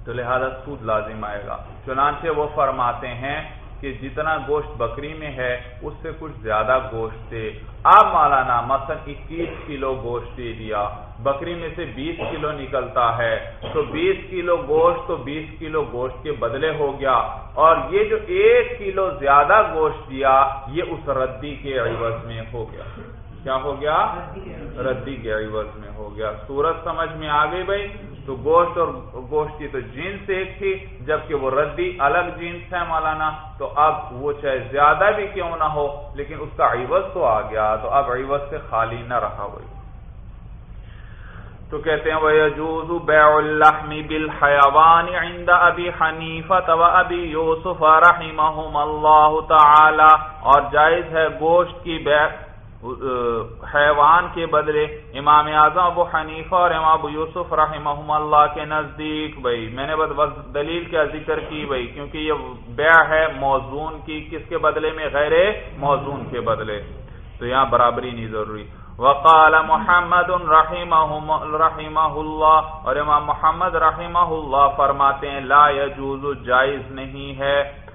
تو لہذا سود لازم آئے گا۔ چنانچہ وہ فرماتے ہیں کہ جتنا گوشت بکری میں ہے، اس سے کچھ زیادہ گوشت دے آپ مولانا مثلا اکیس کلو گوشت دے دیا۔ بکری میں سے بیس کلو نکلتا ہے۔ تو بیس کلو گوشت تو بیس کلو گوشت کے بدلے ہو گیا۔ اور یہ جو ایک کلو زیادہ گوشت دیا، یہ اس ردی کے عوض میں ہو گیا۔ کیا ہو گیا؟ ردی کے عوض میں ہو گیا۔ سورج سمجھ میں آ گئی بھائی؟ تو گوشت اور گوشت کی تو جینس ایک تھی، جبکہ وہ ردی الگ جینس ہے مولانا، تو اب وہ چاہے زیادہ بھی کیوں نہ ہو، لیکن اس کا عوض تو آ گیا، تو اب عوض سے خالی نہ رہا وہی تو کہتے ہیں، وَيَجُوزُ بَيْعُ اللَّحْمِ بِالْحَيَوَانِ عِنْدَ أَبِي حَنِيفَةَ وَأَبِي يُوسُفَ رَحِمَهُمَ اللَّهُ تَعَالَى۔ اور جائز ہے گوشت کی بیع حیوان کے بدلے امام اعظم ابو حنیفہ اور امام ابو یوسف رحمہ اللہ کے نزدیک بھائی میں نے دلیل کا ذکر کی بھائی کیونکہ یہ بیع ہے موزون کی، کس کے بدلے میں؟ غیر موزون کے بدلے۔ تو یہاں برابری نہیں ضروری۔ وقال محمد رحمہ اللہ اور امام محمد رحمہ اللہ فرماتے ہیں، لا يجوز جائز نہیں ہے۔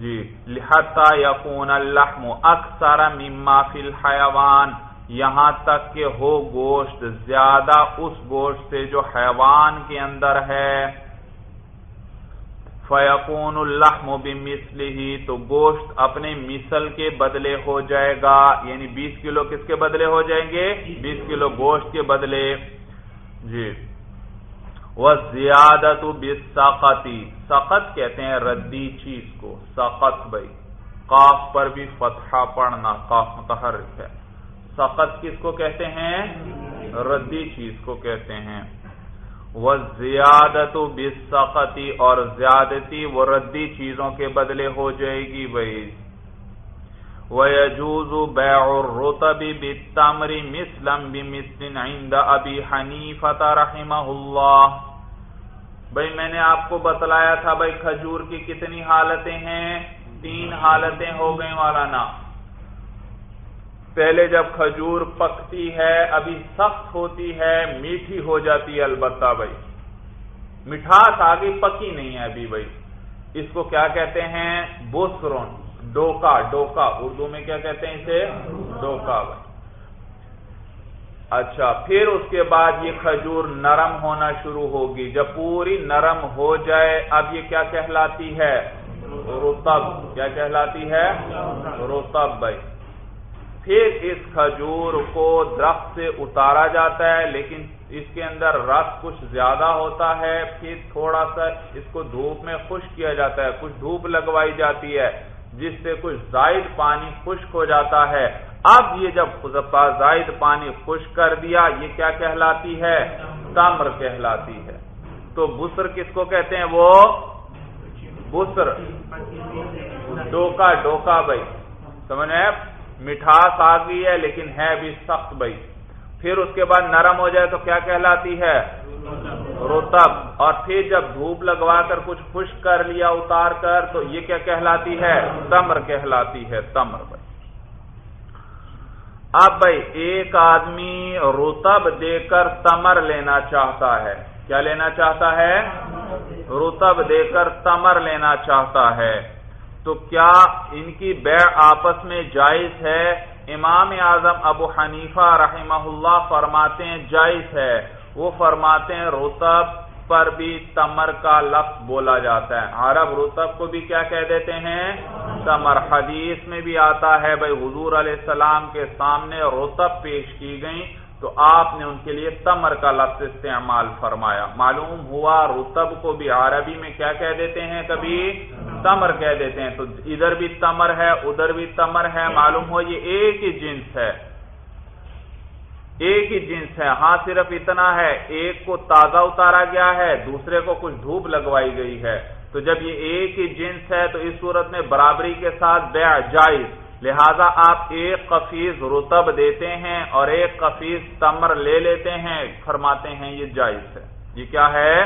جی لہتا یقون اللحم اکثر مما فی الحیوان، یہاں تک کہ ہو گوشت زیادہ اس گوشت سے جو حیوان کے اندر ہے۔ فیقون الحم بمثلہ تو گوشت اپنے مثل کے بدلے ہو جائے گا۔ یعنی بیس کلو کس کے بدلے ہو جائیں گے؟ بیس کلو گوشت کے بدلے۔ جی۔ وہ زیادت سقتی سقت کہتے ہیں ردی چیز کو. سقت بھائی. کاف پر بھی فتحہ پڑھنا کاف متحرک ہے. سقت کس کو کہتے ہیں؟ ردی چیز کو کہتے ہیں. وہ زیادت بسقتی اور زیادتی وہ ردی چیزوں کے بدلے ہو جائے گی بھائی. ويجوز بيع الرطب بالتمر مثلا بمثل عند ابي حنيفه رحمه الله بھائی میں نے آپ کو بتلایا تھا بھائی کھجور کی کتنی حالتیں ہیں، تین حالتیں ہو گئیں مولانا۔ پہلے جب کھجور پکتی ہے، ابھی سخت ہوتی ہے، میٹھی ہو جاتی ہے البتہ بھائی۔ مٹھاس آگے پکی نہیں ہے ابھی بھائی۔ اس کو کیا کہتے ہیں؟ بوسرون، ڈوکا ڈوکا۔ اردو میں کیا کہتے ہیں اسے؟ ڈوکا بھائی۔ اچھا پھر اس کے بعد یہ کھجور نرم ہونا شروع ہوگی۔ جب پوری نرم ہو جائے، اب یہ کیا کہلاتی ہے؟ روتب کیا کہلاتی ہے؟ روتب بھائی۔ پھر اس کھجور کو درخت سے اتارا جاتا ہے، لیکن اس کے اندر رس کچھ زیادہ ہوتا ہے، پھر تھوڑا سا اس کو دھوپ میں خشک کیا جاتا ہے، کچھ دھوپ لگوائی جاتی ہے۔ جس سے کچھ زائد پانی خشک ہو جاتا ہے۔ اب یہ جب زائد پانی خشک کر دیا، یہ کیا کہلاتی ہے؟ تمر کہلاتی ہے۔ تو بسر کس کو کہتے ہیں؟ وہ بسر ڈوکا ڈوکا بھائی۔ سمجھ مٹھاس آ گئی ہے، لیکن ہے بھی سخت بھائی۔ پھر اس کے بعد نرم ہو جائے تو کیا کہلاتی ہے؟ روتب اور پھر جب دھوپ لگوا کر کچھ خشک کر لیا، اتار کر، تو یہ کیا کہلاتی ہے؟ تمر کہلاتی ہے، تمر بھائی۔ اب بھائی، ایک آدمی روتب دے کر تمر لینا چاہتا ہے۔ کیا لینا چاہتا ہے؟ روتب دے کر تمر لینا چاہتا ہے۔ تو کیا ان کی بیع آپس میں جائز ہے؟ امام اعظم ابو حنیفہ رحمہ اللہ فرماتے ہیں، جائز ہے۔ وہ فرماتے ہیں روتب پر بھی تمر کا لفظ بولا جاتا ہے۔ عرب روتب کو بھی کیا کہہ دیتے ہیں؟ تمر۔ حدیث میں بھی آتا ہے، بھائی حضور علیہ السلام کے سامنے روتب پیش کی گئی تو آپ نے ان کے لیے تمر کا لفظ استعمال فرمایا۔ معلوم ہوا رتب کو بھی عربی میں کیا کہہ دیتے ہیں؟ کبھی تمر کہہ دیتے ہیں۔ تو ادھر بھی تمر ہے، ادھر بھی تمر ہے۔ معلوم ہو یہ ایک ہی جنس ہے۔ ایک ہی جنس ہے۔ ہاں صرف اتنا ہے۔ ایک کو تازہ اتارا گیا ہے، دوسرے کو کچھ دھوپ لگوائی گئی ہے۔ تو جب یہ ایک ہی جنس ہے، تو اس صورت میں برابری کے ساتھ بیع جائز۔ لہذا آپ ایک قفیز رتب دیتے ہیں اور ایک قفیز تمر لے لیتے ہیں۔ فرماتے ہیں یہ جائز ہے۔ یہ کیا ہے؟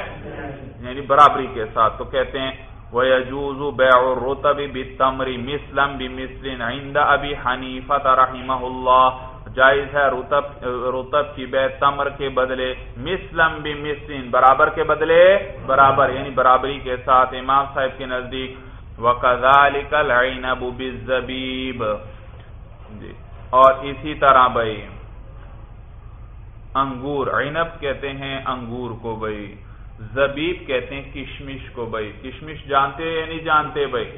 یعنی برابری کے ساتھ۔ تو کہتے ہیں وہ یجوز بے روتب بھی تمری مسلم بھی مسلم آئندہ ابھی حنیفت رحمہ اللہ جائز ہے رتب رتب کی بے تمر کے بدلے مسلم بھی مسلم برابر کے بدلے، برابر یعنی برابری کے ساتھ امام صاحب کے نزدیک۔ وَكَذَلِكَ الْعِنَبُ بِالزَّبِيبِ۔ جی اور اسی طرح بھائی، انگور، عینب کہتے ہیں انگور کو بھائی، زبیب کہتے ہیں کشمش کو بھائی۔ کشمش جانتے یا نہیں جانتے بھائی؟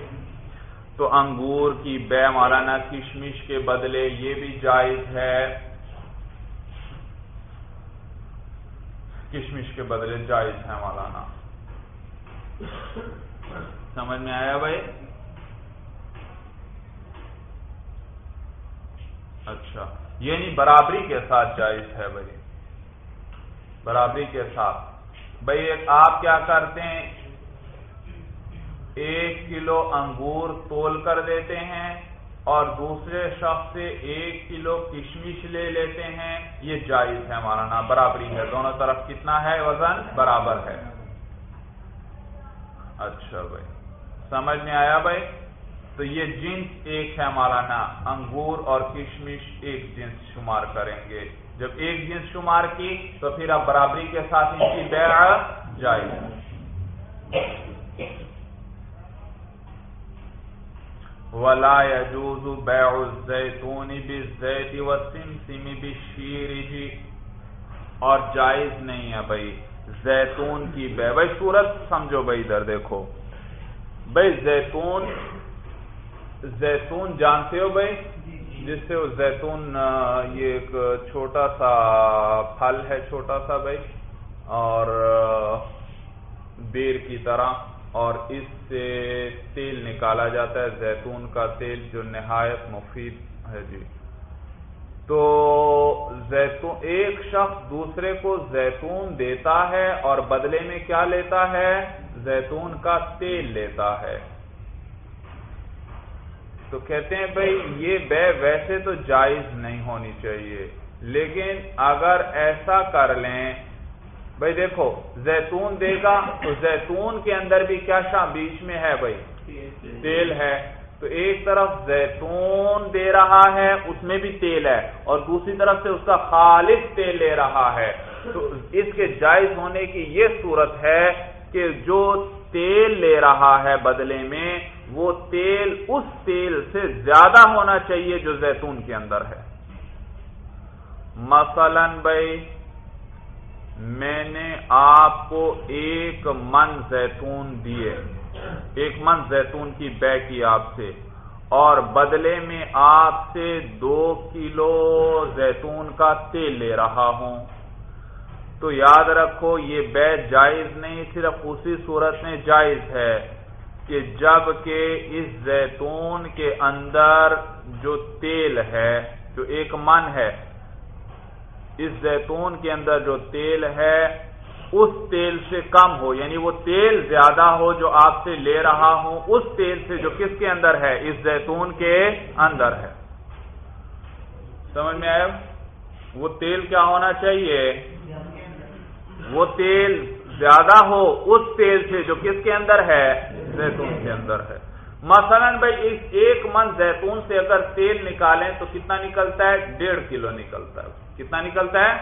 تو انگور کی بے مولانا کشمش کے بدلے یہ بھی جائز ہے۔ کشمش کے بدلے جائز ہے مولانا۔ سمجھ میں آیا بھائی؟ اچھا۔ یعنی برابری کے ساتھ جائز ہے بھائی۔ برابری کے ساتھ۔ بھائی، آپ کیا کرتے ہیں؟ ایک کلو انگور تول کر دیتے ہیں اور دوسرے شخص سے ایک کلو کشمش لے لیتے ہیں۔ یہ جائز ہے ہمارا نام برابری ہے۔ دونوں طرف کتنا ہے وزن؟ برابر ہے۔ اچھا بھائی، سمجھ میں آیا بھائی؟ تو یہ جنس ایک ہے مولانا، انگور اور کشمش ایک جنس شمار کریں گے۔ جب ایک جنس شمار کی تو پھر اب برابری کے ساتھ ان کی بیع جائے ولا يجوز بيع الزيتون بالزيت والسمسم بالشير جی اور جائز نہیں ہے بھائی. زیتون کی بے بھائی صورت سمجھو بھائی ادھر دیکھو. بھائی زیتون زیتون جانتے ہو بھائی؟ جس سے وہ زیتون یہ ایک چھوٹا سا پھل ہے چھوٹا سا بھائی. اور بیر کی طرح. اور اس سے تیل نکالا جاتا ہے، زیتون کا تیل جو نہایت مفید ہے جی۔ تو زیتون، ایک شخص دوسرے کو زیتون دیتا ہے اور بدلے میں کیا لیتا ہے؟ زیتون کا تیل لیتا ہے۔ تو کہتے ہیں بھائی، یہ بے ویسے تو جائز نہیں ہونی چاہیے، لیکن اگر ایسا کر لیں بھائی دیکھو، زیتون دے گا تو زیتون کے اندر بھی کیا شاہ؟ بیچ میں ہے بھائی۔ تیل ہے۔ تو ایک طرف زیتون دے رہا ہے، اس میں بھی تیل ہے۔ اور دوسری طرف سے اس کا خالص تیل لے رہا ہے۔ تو اس کے جائز ہونے کی یہ صورت ہے کہ جو تیل لے رہا ہے بدلے میں، وہ تیل اس تیل سے زیادہ ہونا چاہیے جو زیتون کے اندر ہے۔ مثلا بھائی میں نے آپ کو ایک من زیتون دیے۔ ایک من زیتون کی بے کی آپ سے۔ اور بدلے میں آپ سے دو کلو زیتون کا تیل لے رہا ہوں۔ تو یاد رکھو، یہ بے جائز نہیں، صرف اسی صورت میں جائز ہے کہ جبکہ اس زیتون کے اندر جو تیل ہے، جو ایک من ہے اس زیتون کے اندر جو تیل ہے، اس تیل سے کم ہو یعنی وہ تیل زیادہ ہو جو آپ سے لے رہا ہوں، اس تیل سے جو کس کے اندر ہے؟ اس زیتون کے اندر ہے۔ سمجھ میں آئے وہ تیل کیا ہونا چاہیے؟ وہ تیل زیادہ ہو، اس تیل سے جو کس کے اندر ہے؟ زیتون کے اندر ہے۔ مثلا بھائی اس ایک من زیتون سے اگر تیل نکالیں تو کتنا نکلتا ہے؟ ڈیڑھ کلو نکلتا ہے۔ کتنا نکلتا ہے؟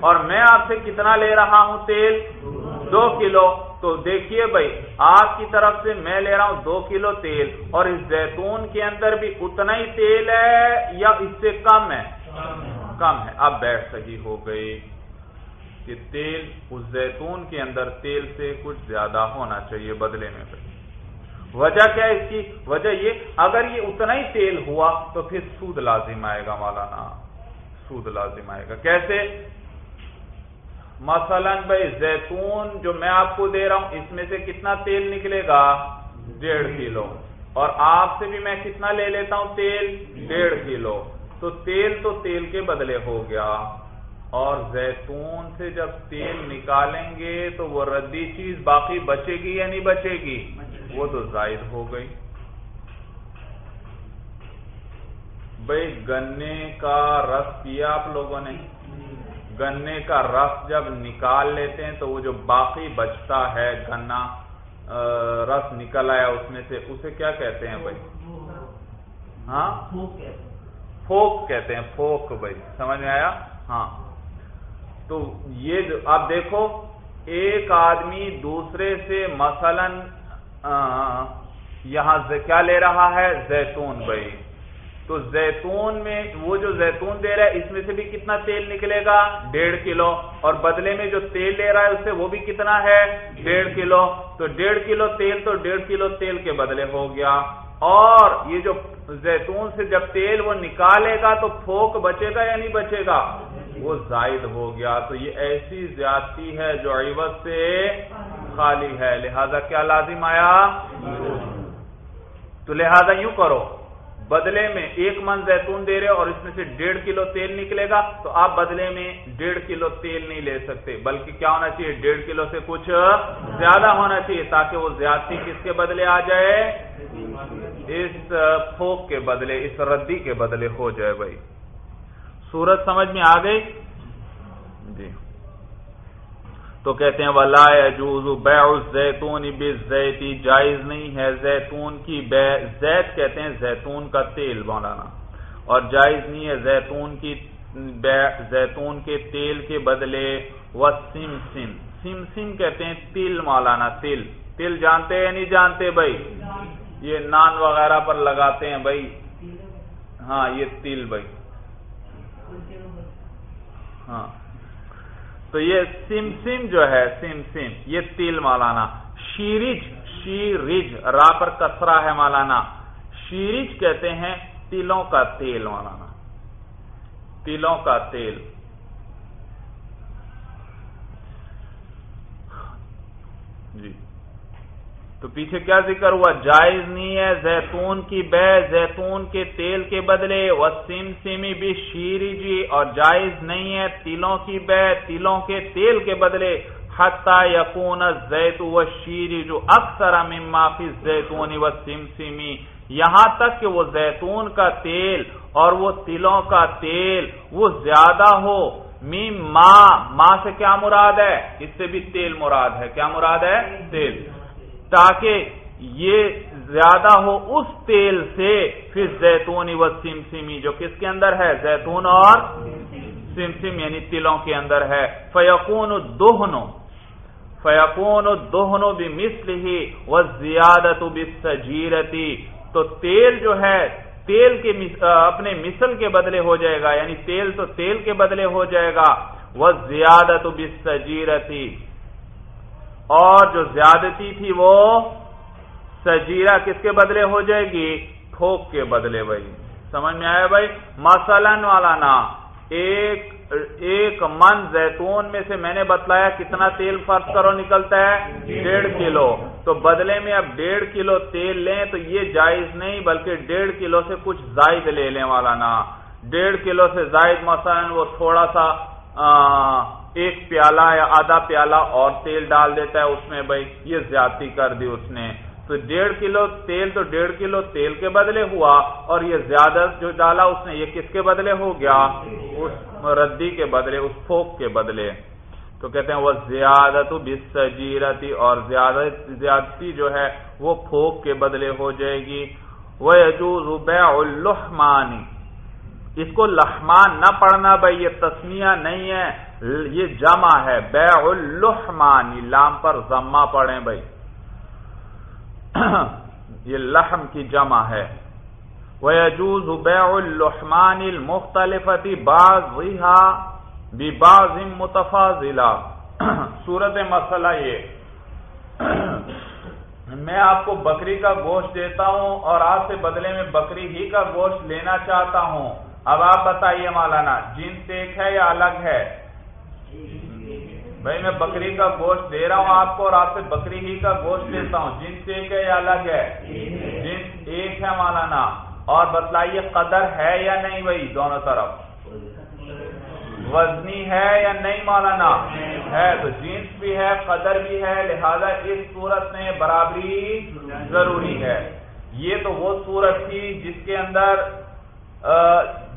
اور میں آپ سے کتنا لے رہا ہوں تیل؟ دو کلو۔ تو دیکھیے بھائی، آپ کی طرف سے میں لے رہا ہوں دو کلو تیل، اور اس زیتون کے اندر بھی اتنا ہی تیل ہے یا اس سے کم ہے؟ کم ہے۔ اب بیٹھ صحیح ہو گئی کہ تیل، اس زیتون کے اندر تیل سے کچھ زیادہ ہونا چاہیے بدلے میں وجہ کیا ہے اس کی؟ وجہ یہ، اگر یہ اتنا ہی تیل ہوا تو پھر سود لازم آئے گا مولانا۔ سود لازم آئے گا۔ کیسے؟ مثلا بھائی زیتون جو میں آپ کو دے رہا ہوں، اس میں سے کتنا تیل نکلے گا؟ ڈیڑھ کلو۔ اور آپ سے بھی میں کتنا لے لیتا ہوں؟ تیل ڈیڑھ کلو۔ تو تیل تو تیل کے بدلے ہو گیا۔ اور زیتون سے جب تیل نکالیں گے تو وہ ردی چیز باقی بچے گی یا نہیں بچے گی؟ وہ تو زائد ہو گئی۔ بھائی گنے کا رس پیا آپ لوگوں نے؟ گنے کا رس جب نکال لیتے ہیں تو وہ جو باقی بچتا ہے گنا رس نکل آیا اس میں سے، اسے کیا کہتے ہیں بھائی ہاں؟ فوک کہتے ہیں فوک بھائی سمجھ میں آیا؟ ہاں۔ تو یہ آپ دیکھو، ایک آدمی دوسرے سے مثلا یہاں کیا لے رہا ہے؟ زیتون بھائی تو زیتون میں وہ جو زیتون دے رہا ہے، اس میں سے بھی کتنا تیل نکلے گا؟ ڈیڑھ کلو۔ اور بدلے میں جو تیل لے رہا ہے، اس سے وہ بھی کتنا ہے؟ ڈیڑھ کلو۔ تو ڈیڑھ کلو تیل تو ڈیڑھ کلو تیل کے بدلے ہو گیا۔ اور یہ جو زیتون سے جب تیل وہ نکالے گا تو پھوک بچے گا یا نہیں بچے گا؟ وہ زائد ہو گیا۔ تو یہ ایسی زیادتی ہے جو عوض سے خالی ہے۔ لہذا کیا لازم آیا؟ تو لہذا یوں کرو۔ بدلے میں ایک من زیتون دے رہے اور اس میں سے ڈیڑھ کلو تیل نکلے گا، تو آپ بدلے میں ڈیڑھ کلو تیل نہیں لے سکتے۔ بلکہ کیا ہونا چاہیے؟ ڈیڑھ کلو سے کچھ زیادہ ہونا چاہیے تاکہ وہ زیادتی کس کے بدلے آ جائے؟ اس پھوک کے بدلے، اس ردی کے بدلے ہو جائے بھائی۔ سورج سمجھ میں آ گئی؟ تو کہتے ہیں، ولا يجوز بيع الزيتون بالزيت جائز نہیں ہے زیتون کی بے، زیت کہتے ہیں زیتون کا تیل مولانا۔ اور جائز نہیں ہے زیتون کی بے، زیتون کے تیل کے بدلے۔ و سم سم سم سم کہتے ہیں تل مولانا، تل۔ تل جانتے ہیں نہیں جانتے بھائی؟ یہ نان وغیرہ پر لگاتے ہیں بھائی۔ ہاں یہ تل بھائی۔ ہاں۔ تو یہ سم سم جو ہے، سم سم، یہ تیل مالانا شیرج شیرج، را پر کسرا ہے مالانا شیرج کہتے ہیں تلوں کا تیل مالانا تلوں کا تیل۔ جی۔ تو پیچھے کیا ذکر ہوا؟ جائز نہیں ہے، زیتون کی بے، زیتون کے تیل کے بدلے، وہ سم سمی بھی شیری جی اور جائز نہیں ہے تلوں کی بے تلوں کے تیل کے بدلے حتا یقون زیت و شیری جو اکثر فی زیتون و سم سمی۔ یہاں تک کہ وہ زیتون کا تیل اور وہ تلوں کا تیل وہ زیادہ ہو۔ میم ماں ماں سے کیا مراد ہے؟ اس سے بھی تیل مراد ہے۔ کیا مراد ہے؟ تیل۔ تاکہ یہ زیادہ ہو اس تیل سے پھر زیتون و سمسمی، جو کس کے اندر ہے؟ زیتون اور سمسم یعنی تلوں کے اندر ہے۔ فیقون دوہنو فیقون دوہنو بھی مسل ہی و زیادت بھی سجیرتی تو تیل جو ہے، تیل کے اپنے مثل کے بدلے ہو جائے گا۔ یعنی تیل تو تیل کے بدلے ہو جائے گا۔ وہ زیادت بھی سجیرتی اور جو زیادتی تھی وہ سجیرہ کس کے بدلے ہو جائے گی؟ تھوک کے بدلے بھائی۔ سمجھ میں آیا بھائی؟ مثلاً والا نا ایک ایک من زیتون میں سے میں نے بتلایا کتنا تیل فرض کرو نکلتا ہے؟ ڈیڑھ کلو۔ تو بدلے میں اب ڈیڑھ کلو تیل لیں تو یہ جائز نہیں، بلکہ ڈیڑھ کلو سے کچھ زائد لے لیں والا نا ڈیڑھ کلو سے زائد مثلاً وہ تھوڑا سا ایک پیالہ یا آدھا پیالہ اور تیل ڈال دیتا ہے اس میں بھائی، یہ زیادتی کر دی اس نے۔ تو ڈیڑھ کلو تیل، تو ڈیڑھ کلو تیل کے بدلے ہوا اور یہ زیادہ جو ڈالا اس نے، یہ کس کے بدلے ہو گیا؟ اس ردی کے بدلے، اس پھوک کے بدلے۔ تو کہتے ہیں، وہ زیادت بسجیرتی اور زیادتی جو ہے، وہ پھوک کے بدلے ہو جائے گی۔ وہ الحمانی اس کو لحمان نہ پڑھنا بھائی، یہ تسمیہ نہیں ہے، یہ جمع ہے۔ بے الحمانی لام پر ضمہ پڑھیں بھائی۔ یہ لحم کی جمع ہے۔ وَيَجُوزُ بَيْعُ الْلُحْمَانِ الْمُخْتَلِفَةِ بَعْضِهَا بِبَعْضٍ مُتَفَاضِلًا۔ صورت مسئلہ یہ۔ میں آپ کو بکری کا گوشت دیتا ہوں اور آپ سے بدلے میں بکری ہی کا گوشت لینا چاہتا ہوں۔ اب آپ بتائیے مولانا جنس ایک ہے یا الگ ہے؟ بھائی میں بکری کا گوشت دے رہا ہوں آپ کو اور آپ سے بکری ہی کا گوشت لیتا ہوں۔ جنس ایک ہے یا الگ ہے؟ جنس ایک ہے مولانا۔ اور بتلائیے قدر ہے یا نہیں بھائی دونوں طرف؟ وزنی ہے یا نہیں مولانا؟ ہے تو جنس بھی ہے، قدر بھی ہے، لہذا اس صورت میں برابری ضروری ہے۔ یہ تو وہ صورت تھی جس کے اندر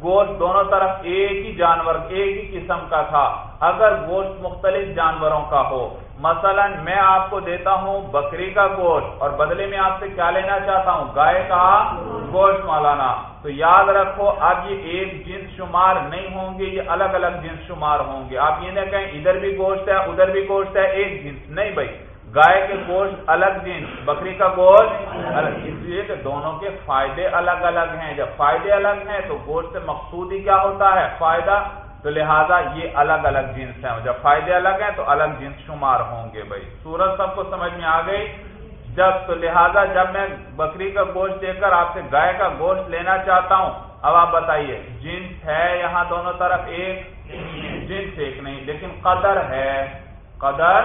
گوشت دونوں طرف ایک ہی جانور، ایک ہی قسم کا تھا۔ اگر گوشت مختلف جانوروں کا ہو، مثلا میں آپ کو دیتا ہوں بکری کا گوشت، اور بدلے میں آپ سے کیا لینا چاہتا ہوں؟ گائے کا گوشت مولانا۔ تو یاد رکھو، اب یہ ایک جنس شمار نہیں ہوں گے، یہ الگ الگ جنس شمار ہوں گے۔ آپ یہ نہ کہیں ادھر بھی گوشت ہے، ادھر بھی گوشت ہے، ایک جنس۔ نہیں بھائی گائے کے گوشت الگ جنس بکری کا گوشت الگ۔ اس لیے کہ دونوں کے فائدے الگ الگ ہیں۔ جب فائدے الگ ہیں تو گوشت سے مقصود ہی کیا ہوتا ہے؟ فائدہ۔ تو لہٰذا یہ الگ الگ جنس ہیں۔ جب فائدے الگ ہیں تو الگ جنس شمار ہوں گے بھائی۔ سورج سب کو سمجھ میں آ گئی؟ جب، تو لہٰذا جب میں بکری کا گوشت دے کر آپ سے گائے کا گوشت لینا چاہتا ہوں، اب آپ بتائیے، جنس ہے یہاں دونوں طرف ایک؟ جنس ایک نہیں، لیکن قدر ہے۔ قدر؟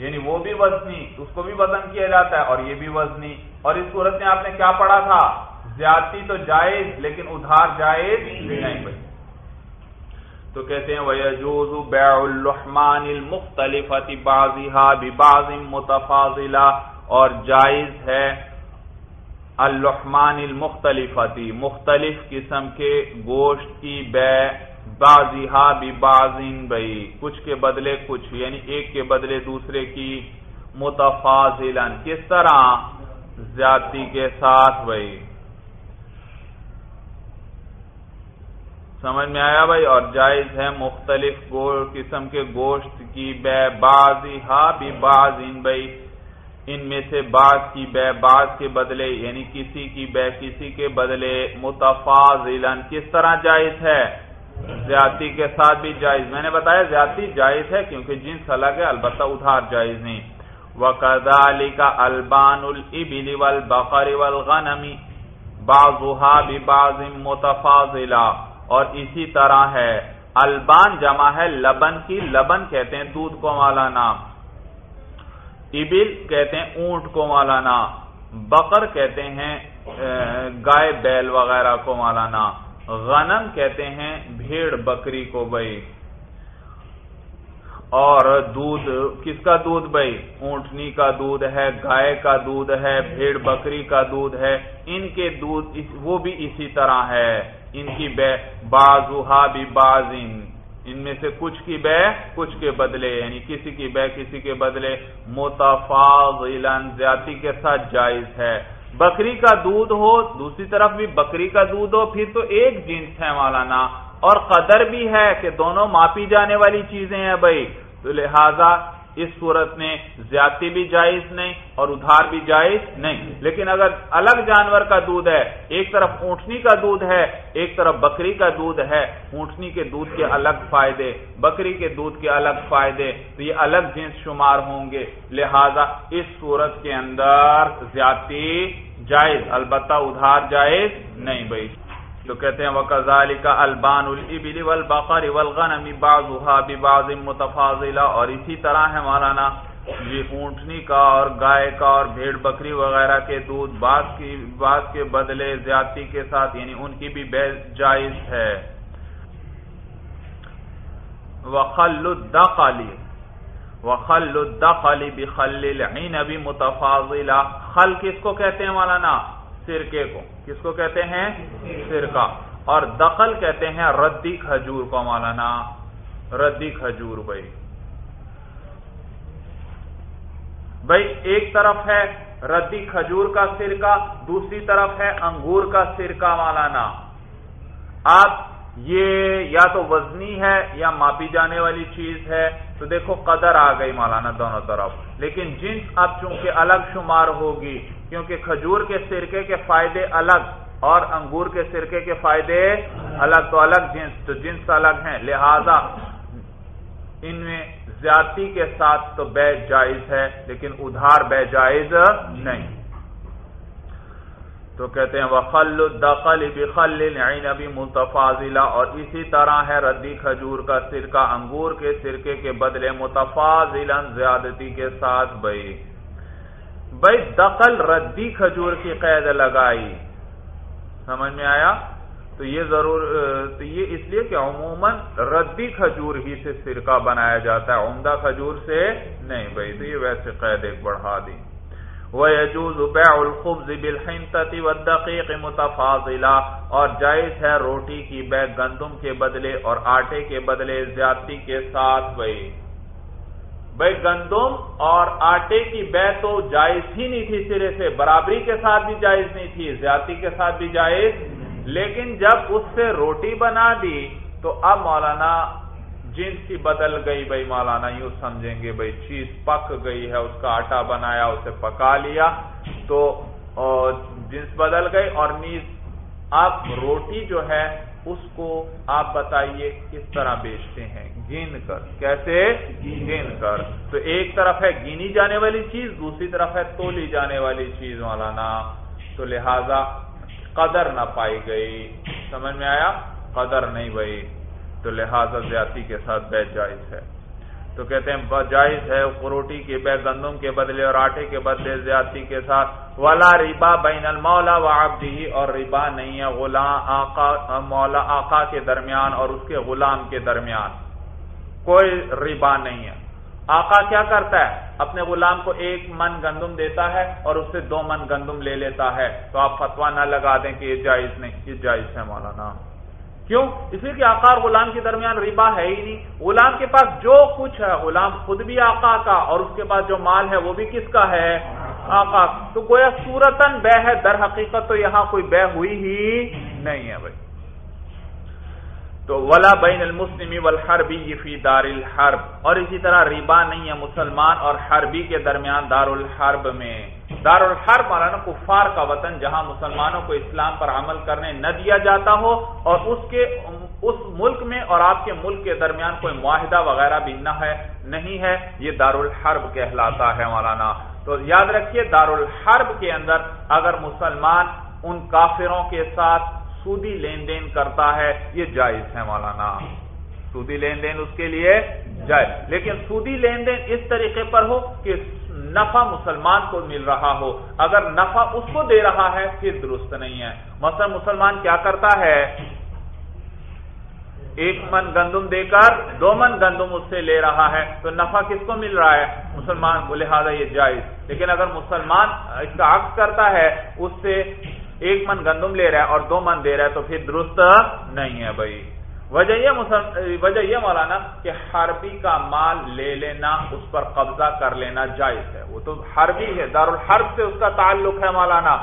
یعنی وہ بھی وزنی، اس کو بھی وزن کیا جاتا ہے اور یہ بھی وزنی۔ اور اس صورت میں آپ نے کیا پڑھا تھا؟ زیادتی تو جائز، لیکن ادھار جائز نہیں بھائی۔ تو کہتے ہیں، وَيَجُوزُ بَيْعُ اللُّحْمَانِ الْمُخْتَلِفَةِ بَعْضِهَا بِبَعْضٍ مُتَفَاضِلَةٍ۔ اور جائز ہے اللحمان المختلفتی مختلف قسم کے گوشت کی بے بازی ہا بھی بازین بھائی کچھ کے بدلے کچھ یعنی ایک کے بدلے دوسرے کی متفاضلن۔ کس طرح؟ زیادتی کے ساتھ بھائی سمجھ میں آیا بھائی؟ اور جائز ہے مختلف قسم کے گوشت کی بے بازی ہا بھی بازین بھائی ان میں سے بعض کی بے بعض کے بدلے یعنی کسی کی بے کسی کے بدلے متفاضلن۔ کس طرح جائز ہے؟ زیادتی کے ساتھ بھی جائز۔ میں نے بتایا زیادتی جائز ہے کیونکہ جنس الگ ہے البتہ ادھار جائز نہیں۔ وَقَذَالِكَ أَلْبَانُ الْإِبِلِ وَالْبَقَرِ وَالْغَنَمِ، بَعْضُهَا بِبَعْضٍ مُتَفَاضِلًا۔ اور اسی طرح ہے۔ البان جمع ہے لبن کی، لبن کہتے ہیں دودھ کو مولانا ابل کہتے ہیں اونٹ کو مولانا بقر کہتے ہیں گائے بیل وغیرہ کو مولانا غنم کہتے ہیں بھیڑ بکری کو بھائی اور دودھ، کس کا دودھ بھائی اونٹنی کا دودھ ہے، گائے کا دودھ ہے، بھیڑ بکری کا دودھ ہے، ان کے دودھ وہ بھی اسی طرح ہے۔ ان کی بے بازوہا بھی بازن۔ ان میں سے کچھ کی بے، کچھ کے بدلے۔ یعنی کسی کی بے، کسی کے بدلے۔ متفاضلن زیادتی کے ساتھ جائز ہے۔ بکری کا دودھ ہو، دوسری طرف بھی بکری کا دودھ ہو، پھر تو ایک جنس ہے مولانا۔ اور قدر بھی ہے کہ دونوں ماپی جانے والی چیزیں ہیں بھائی۔ تو لہذا اس صورت میں زیادتی بھی جائز نہیں اور ادھار بھی جائز نہیں۔ لیکن اگر الگ جانور کا دودھ ہے، ایک طرف اونٹنی کا دودھ ہے، ایک طرف بکری کا دودھ ہے، اونٹنی کے دودھ کے الگ فائدے، بکری کے دودھ کے الگ فائدے، تو یہ الگ جنس شمار ہوں گے۔ لہذا اس صورت کے اندر زیادتی جائز، البتہ ادھار جائز نہیں بھائی۔ تو کہتے ہیں وَكَذَلِكَ الْبَانُ الْإِبِلِ وَالْبَقَرِ وَالْغَنَمِ بَعْضُهَا بِبَعْضٍ مُتَفَاضِلًا اور اسی طرح ہے مولانا یہ اونٹنی کا اور گائے کا اور بھیڑ بکری وغیرہ کے دودھ بعض کی بعض کے بدلے زیادتی کے ساتھ یعنی ان کی بھی بے جائز ہے۔ وَخَلُّ الدَّقَلِ وخل الدخل بخل العنب متفاضلا خل کس کو کہتے ہیں مولانا؟ سرکے کو۔ کس کو کہتے ہیں؟ سرکہ اور دخل کہتے ہیں ردی کھجور کو، مولانا۔ ردی کھجور، بھائی۔ بھائی، ایک طرف ہے ردی کھجور کا سرکہ دوسری طرف ہے انگور کا سرکہ مولانا۔ آپ، یہ یا تو وزنی ہے یا ماپی جانے والی چیز ہے۔ تو دیکھو، قدر آ گئی، مولانا، دونوں طرف۔ لیکن جنس اب چونکہ الگ شمار ہوگی کیونکہ کھجور کے سرکے کے فائدے الگ اور انگور کے سرکے کے فائدے الگ تو الگ جنس تو جنس الگ ہیں۔ لہذا ان میں زیادتی کے ساتھ تو بے جائز ہے، لیکن ادھار بے جائز نہیں۔ تو کہتے ہیں، وخل الدقل بخل العنب متفاضلا۔ اور اسی طرح ہے ردی کھجور کا سرکہ، انگور کے سرکے کے بدلے متفاضلا زیادتی کے ساتھ بھائی۔ بھائی دقل ردی کھجور کی قید لگائی۔ سمجھ میں آیا؟ تو یہ ضرور تو یہ اس لیے کہ عموماً ردی کھجور ہی سے سرکہ بنایا جاتا ہے، عمدہ کھجور سے نہیں بھائی تو یہ ویسے قید ایک بڑھا دی۔ وَيَجُوزُ بَيْعُ الْخُبْزِ بِالْحِنْتَةِ وَالدَّقِيقِ مُتَفَاضِلًا۔ اور جائز ہے روٹی کی بے گندم کے بدلے اور آٹے کے بدلے، زیادتی کے ساتھ بھائی بھائی گندم اور آٹے کی بے تو جائز ہی نہیں تھی، سرے سے برابری کے ساتھ بھی جائز نہیں تھی، زیادتی کے ساتھ بھی جائز۔ لیکن جب اس سے روٹی بنا دی تو اب مولانا جنس کی بدل گئی، بھائی مولانا یوں سمجھیں گے، بھائی چیز پک گئی ہے، اس کا آٹا بنایا، اسے پکا لیا۔ تو جنس بدل گئی اور نیز اب روٹی جو ہے اس کو آپ بتائیے کس طرح بیچتے ہیں؟ گن کر۔ کیسے؟ گن کر۔ تو ایک طرف ہے گینی جانے والی چیز دوسری طرف ہے تولی جانے والی چیز مولانا۔ تو لہذا قدر نہ پائی گئی۔ سمجھ میں آیا؟ قدر نہیں بھائی۔ تو لہذا زیادتی کے ساتھ بے جائز ہے۔ تو کہتے ہیں جائز ہے روٹی کے بے گندم کے بدلے اور آٹے کے بدلے زیادتی کے ساتھ۔ ولا ربا بین المولا و آبدی اور ربا نہیں ہے غلام آقا، مولا آقا کے درمیان اور اس کے غلام کے درمیان۔ کوئی ربا نہیں ہے۔ آقا کیا کرتا ہے؟ اپنے غلام کو ایک من گندم دیتا ہے اور اس سے دو من گندم لے لیتا ہے۔ تو آپ فتوا نہ لگا دیں کہ یہ جائز نہیں، یہ جائز ہے مولانا۔ کیوں؟ اس لیے کہ آقا اور غلام کے درمیان ربا ہے ہی نہیں۔ غلام کے پاس جو کچھ ہے، غلام خود بھی آقا کا اور اس کے پاس جو مال ہے وہ بھی کس کا ہے؟ آقا تو گویا صورتن بے ہے، در حقیقت تو یہاں کوئی بے ہوئی ہی نہیں ہے بھائی۔ تو ولا بین المسلم والحربی فی دار الحرب۔ اور اسی طرح ربا نہیں ہے مسلمان اور حربی کے درمیان دار الحرب میں۔ دار الحرب مولانا کفار کا وطن جہاں مسلمانوں کو اسلام پر عمل کرنے نہ دیا جاتا ہو اور اس کے اس ملک میں اور آپ کے ملک کے درمیان کوئی معاہدہ وغیرہ بھی نہ ہے، نہیں ہے، یہ دار الحرب کہلاتا ہے مولانا۔ تو یاد رکھیے دار الحرب کے اندر اگر مسلمان ان کافروں کے ساتھ سودی لین دین کرتا ہے، یہ جائز ہے مولانا۔ سودی لین دین اس کے لیے جائز۔ لیکن سودی لین دین اس طریقے پر ہو کہ نفع مسلمان کو مل رہا ہو۔ اگر نفع اس کو دے رہا ہے، پھر درست نہیں ہے۔ مثلا مسلمان کیا کرتا ہے؟ ایک من گندم دے کر دو من گندم اس سے لے رہا ہے۔ تو نفع کس کو مل رہا ہے؟ مسلمان کو، لہٰذا یہ جائز۔ لیکن اگر مسلمان اس کا عکس کرتا ہے، اس سے ایک من گندم لے رہا ہے اور دو من دے رہا ہے تو پھر درست نہیں ہے بھائی۔ وجہ یہ وجہ یہ مولانا کہ حربی کا مال لے لینا، اس پر قبضہ کر لینا جائز ہے۔ وہ تو حربی ہے، دارالحرب سے اس کا تعلق ہے مولانا۔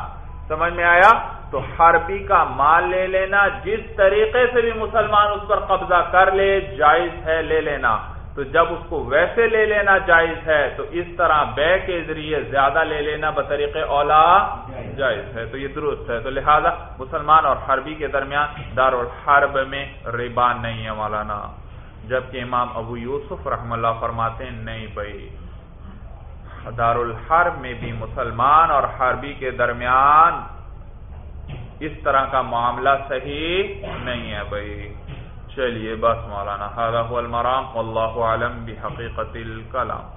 سمجھ میں آیا؟ تو حربی کا مال لے لینا، جس طریقے سے بھی مسلمان اس پر قبضہ کر لے، جائز ہے لے لینا۔ تو جب اس کو ویسے لے لینا جائز ہے تو اس طرح بے کے ذریعے زیادہ لے لینا بطریق اولا جائز. ہے تو یہ درست ہے۔ تو لہذا مسلمان اور حربی کے درمیان دار الحرب میں ربا نہیں ہے مولانا۔ جبکہ امام ابو یوسف رحم اللہ فرماتے ہیں نہیں بھائی۔ دار الحرب میں بھی مسلمان اور حربی کے درمیان اس طرح کا معاملہ صحیح نہیں ہے بھائی۔ چلیے بس مولانا هذا المرام واللہ علم بحقیقت الکلام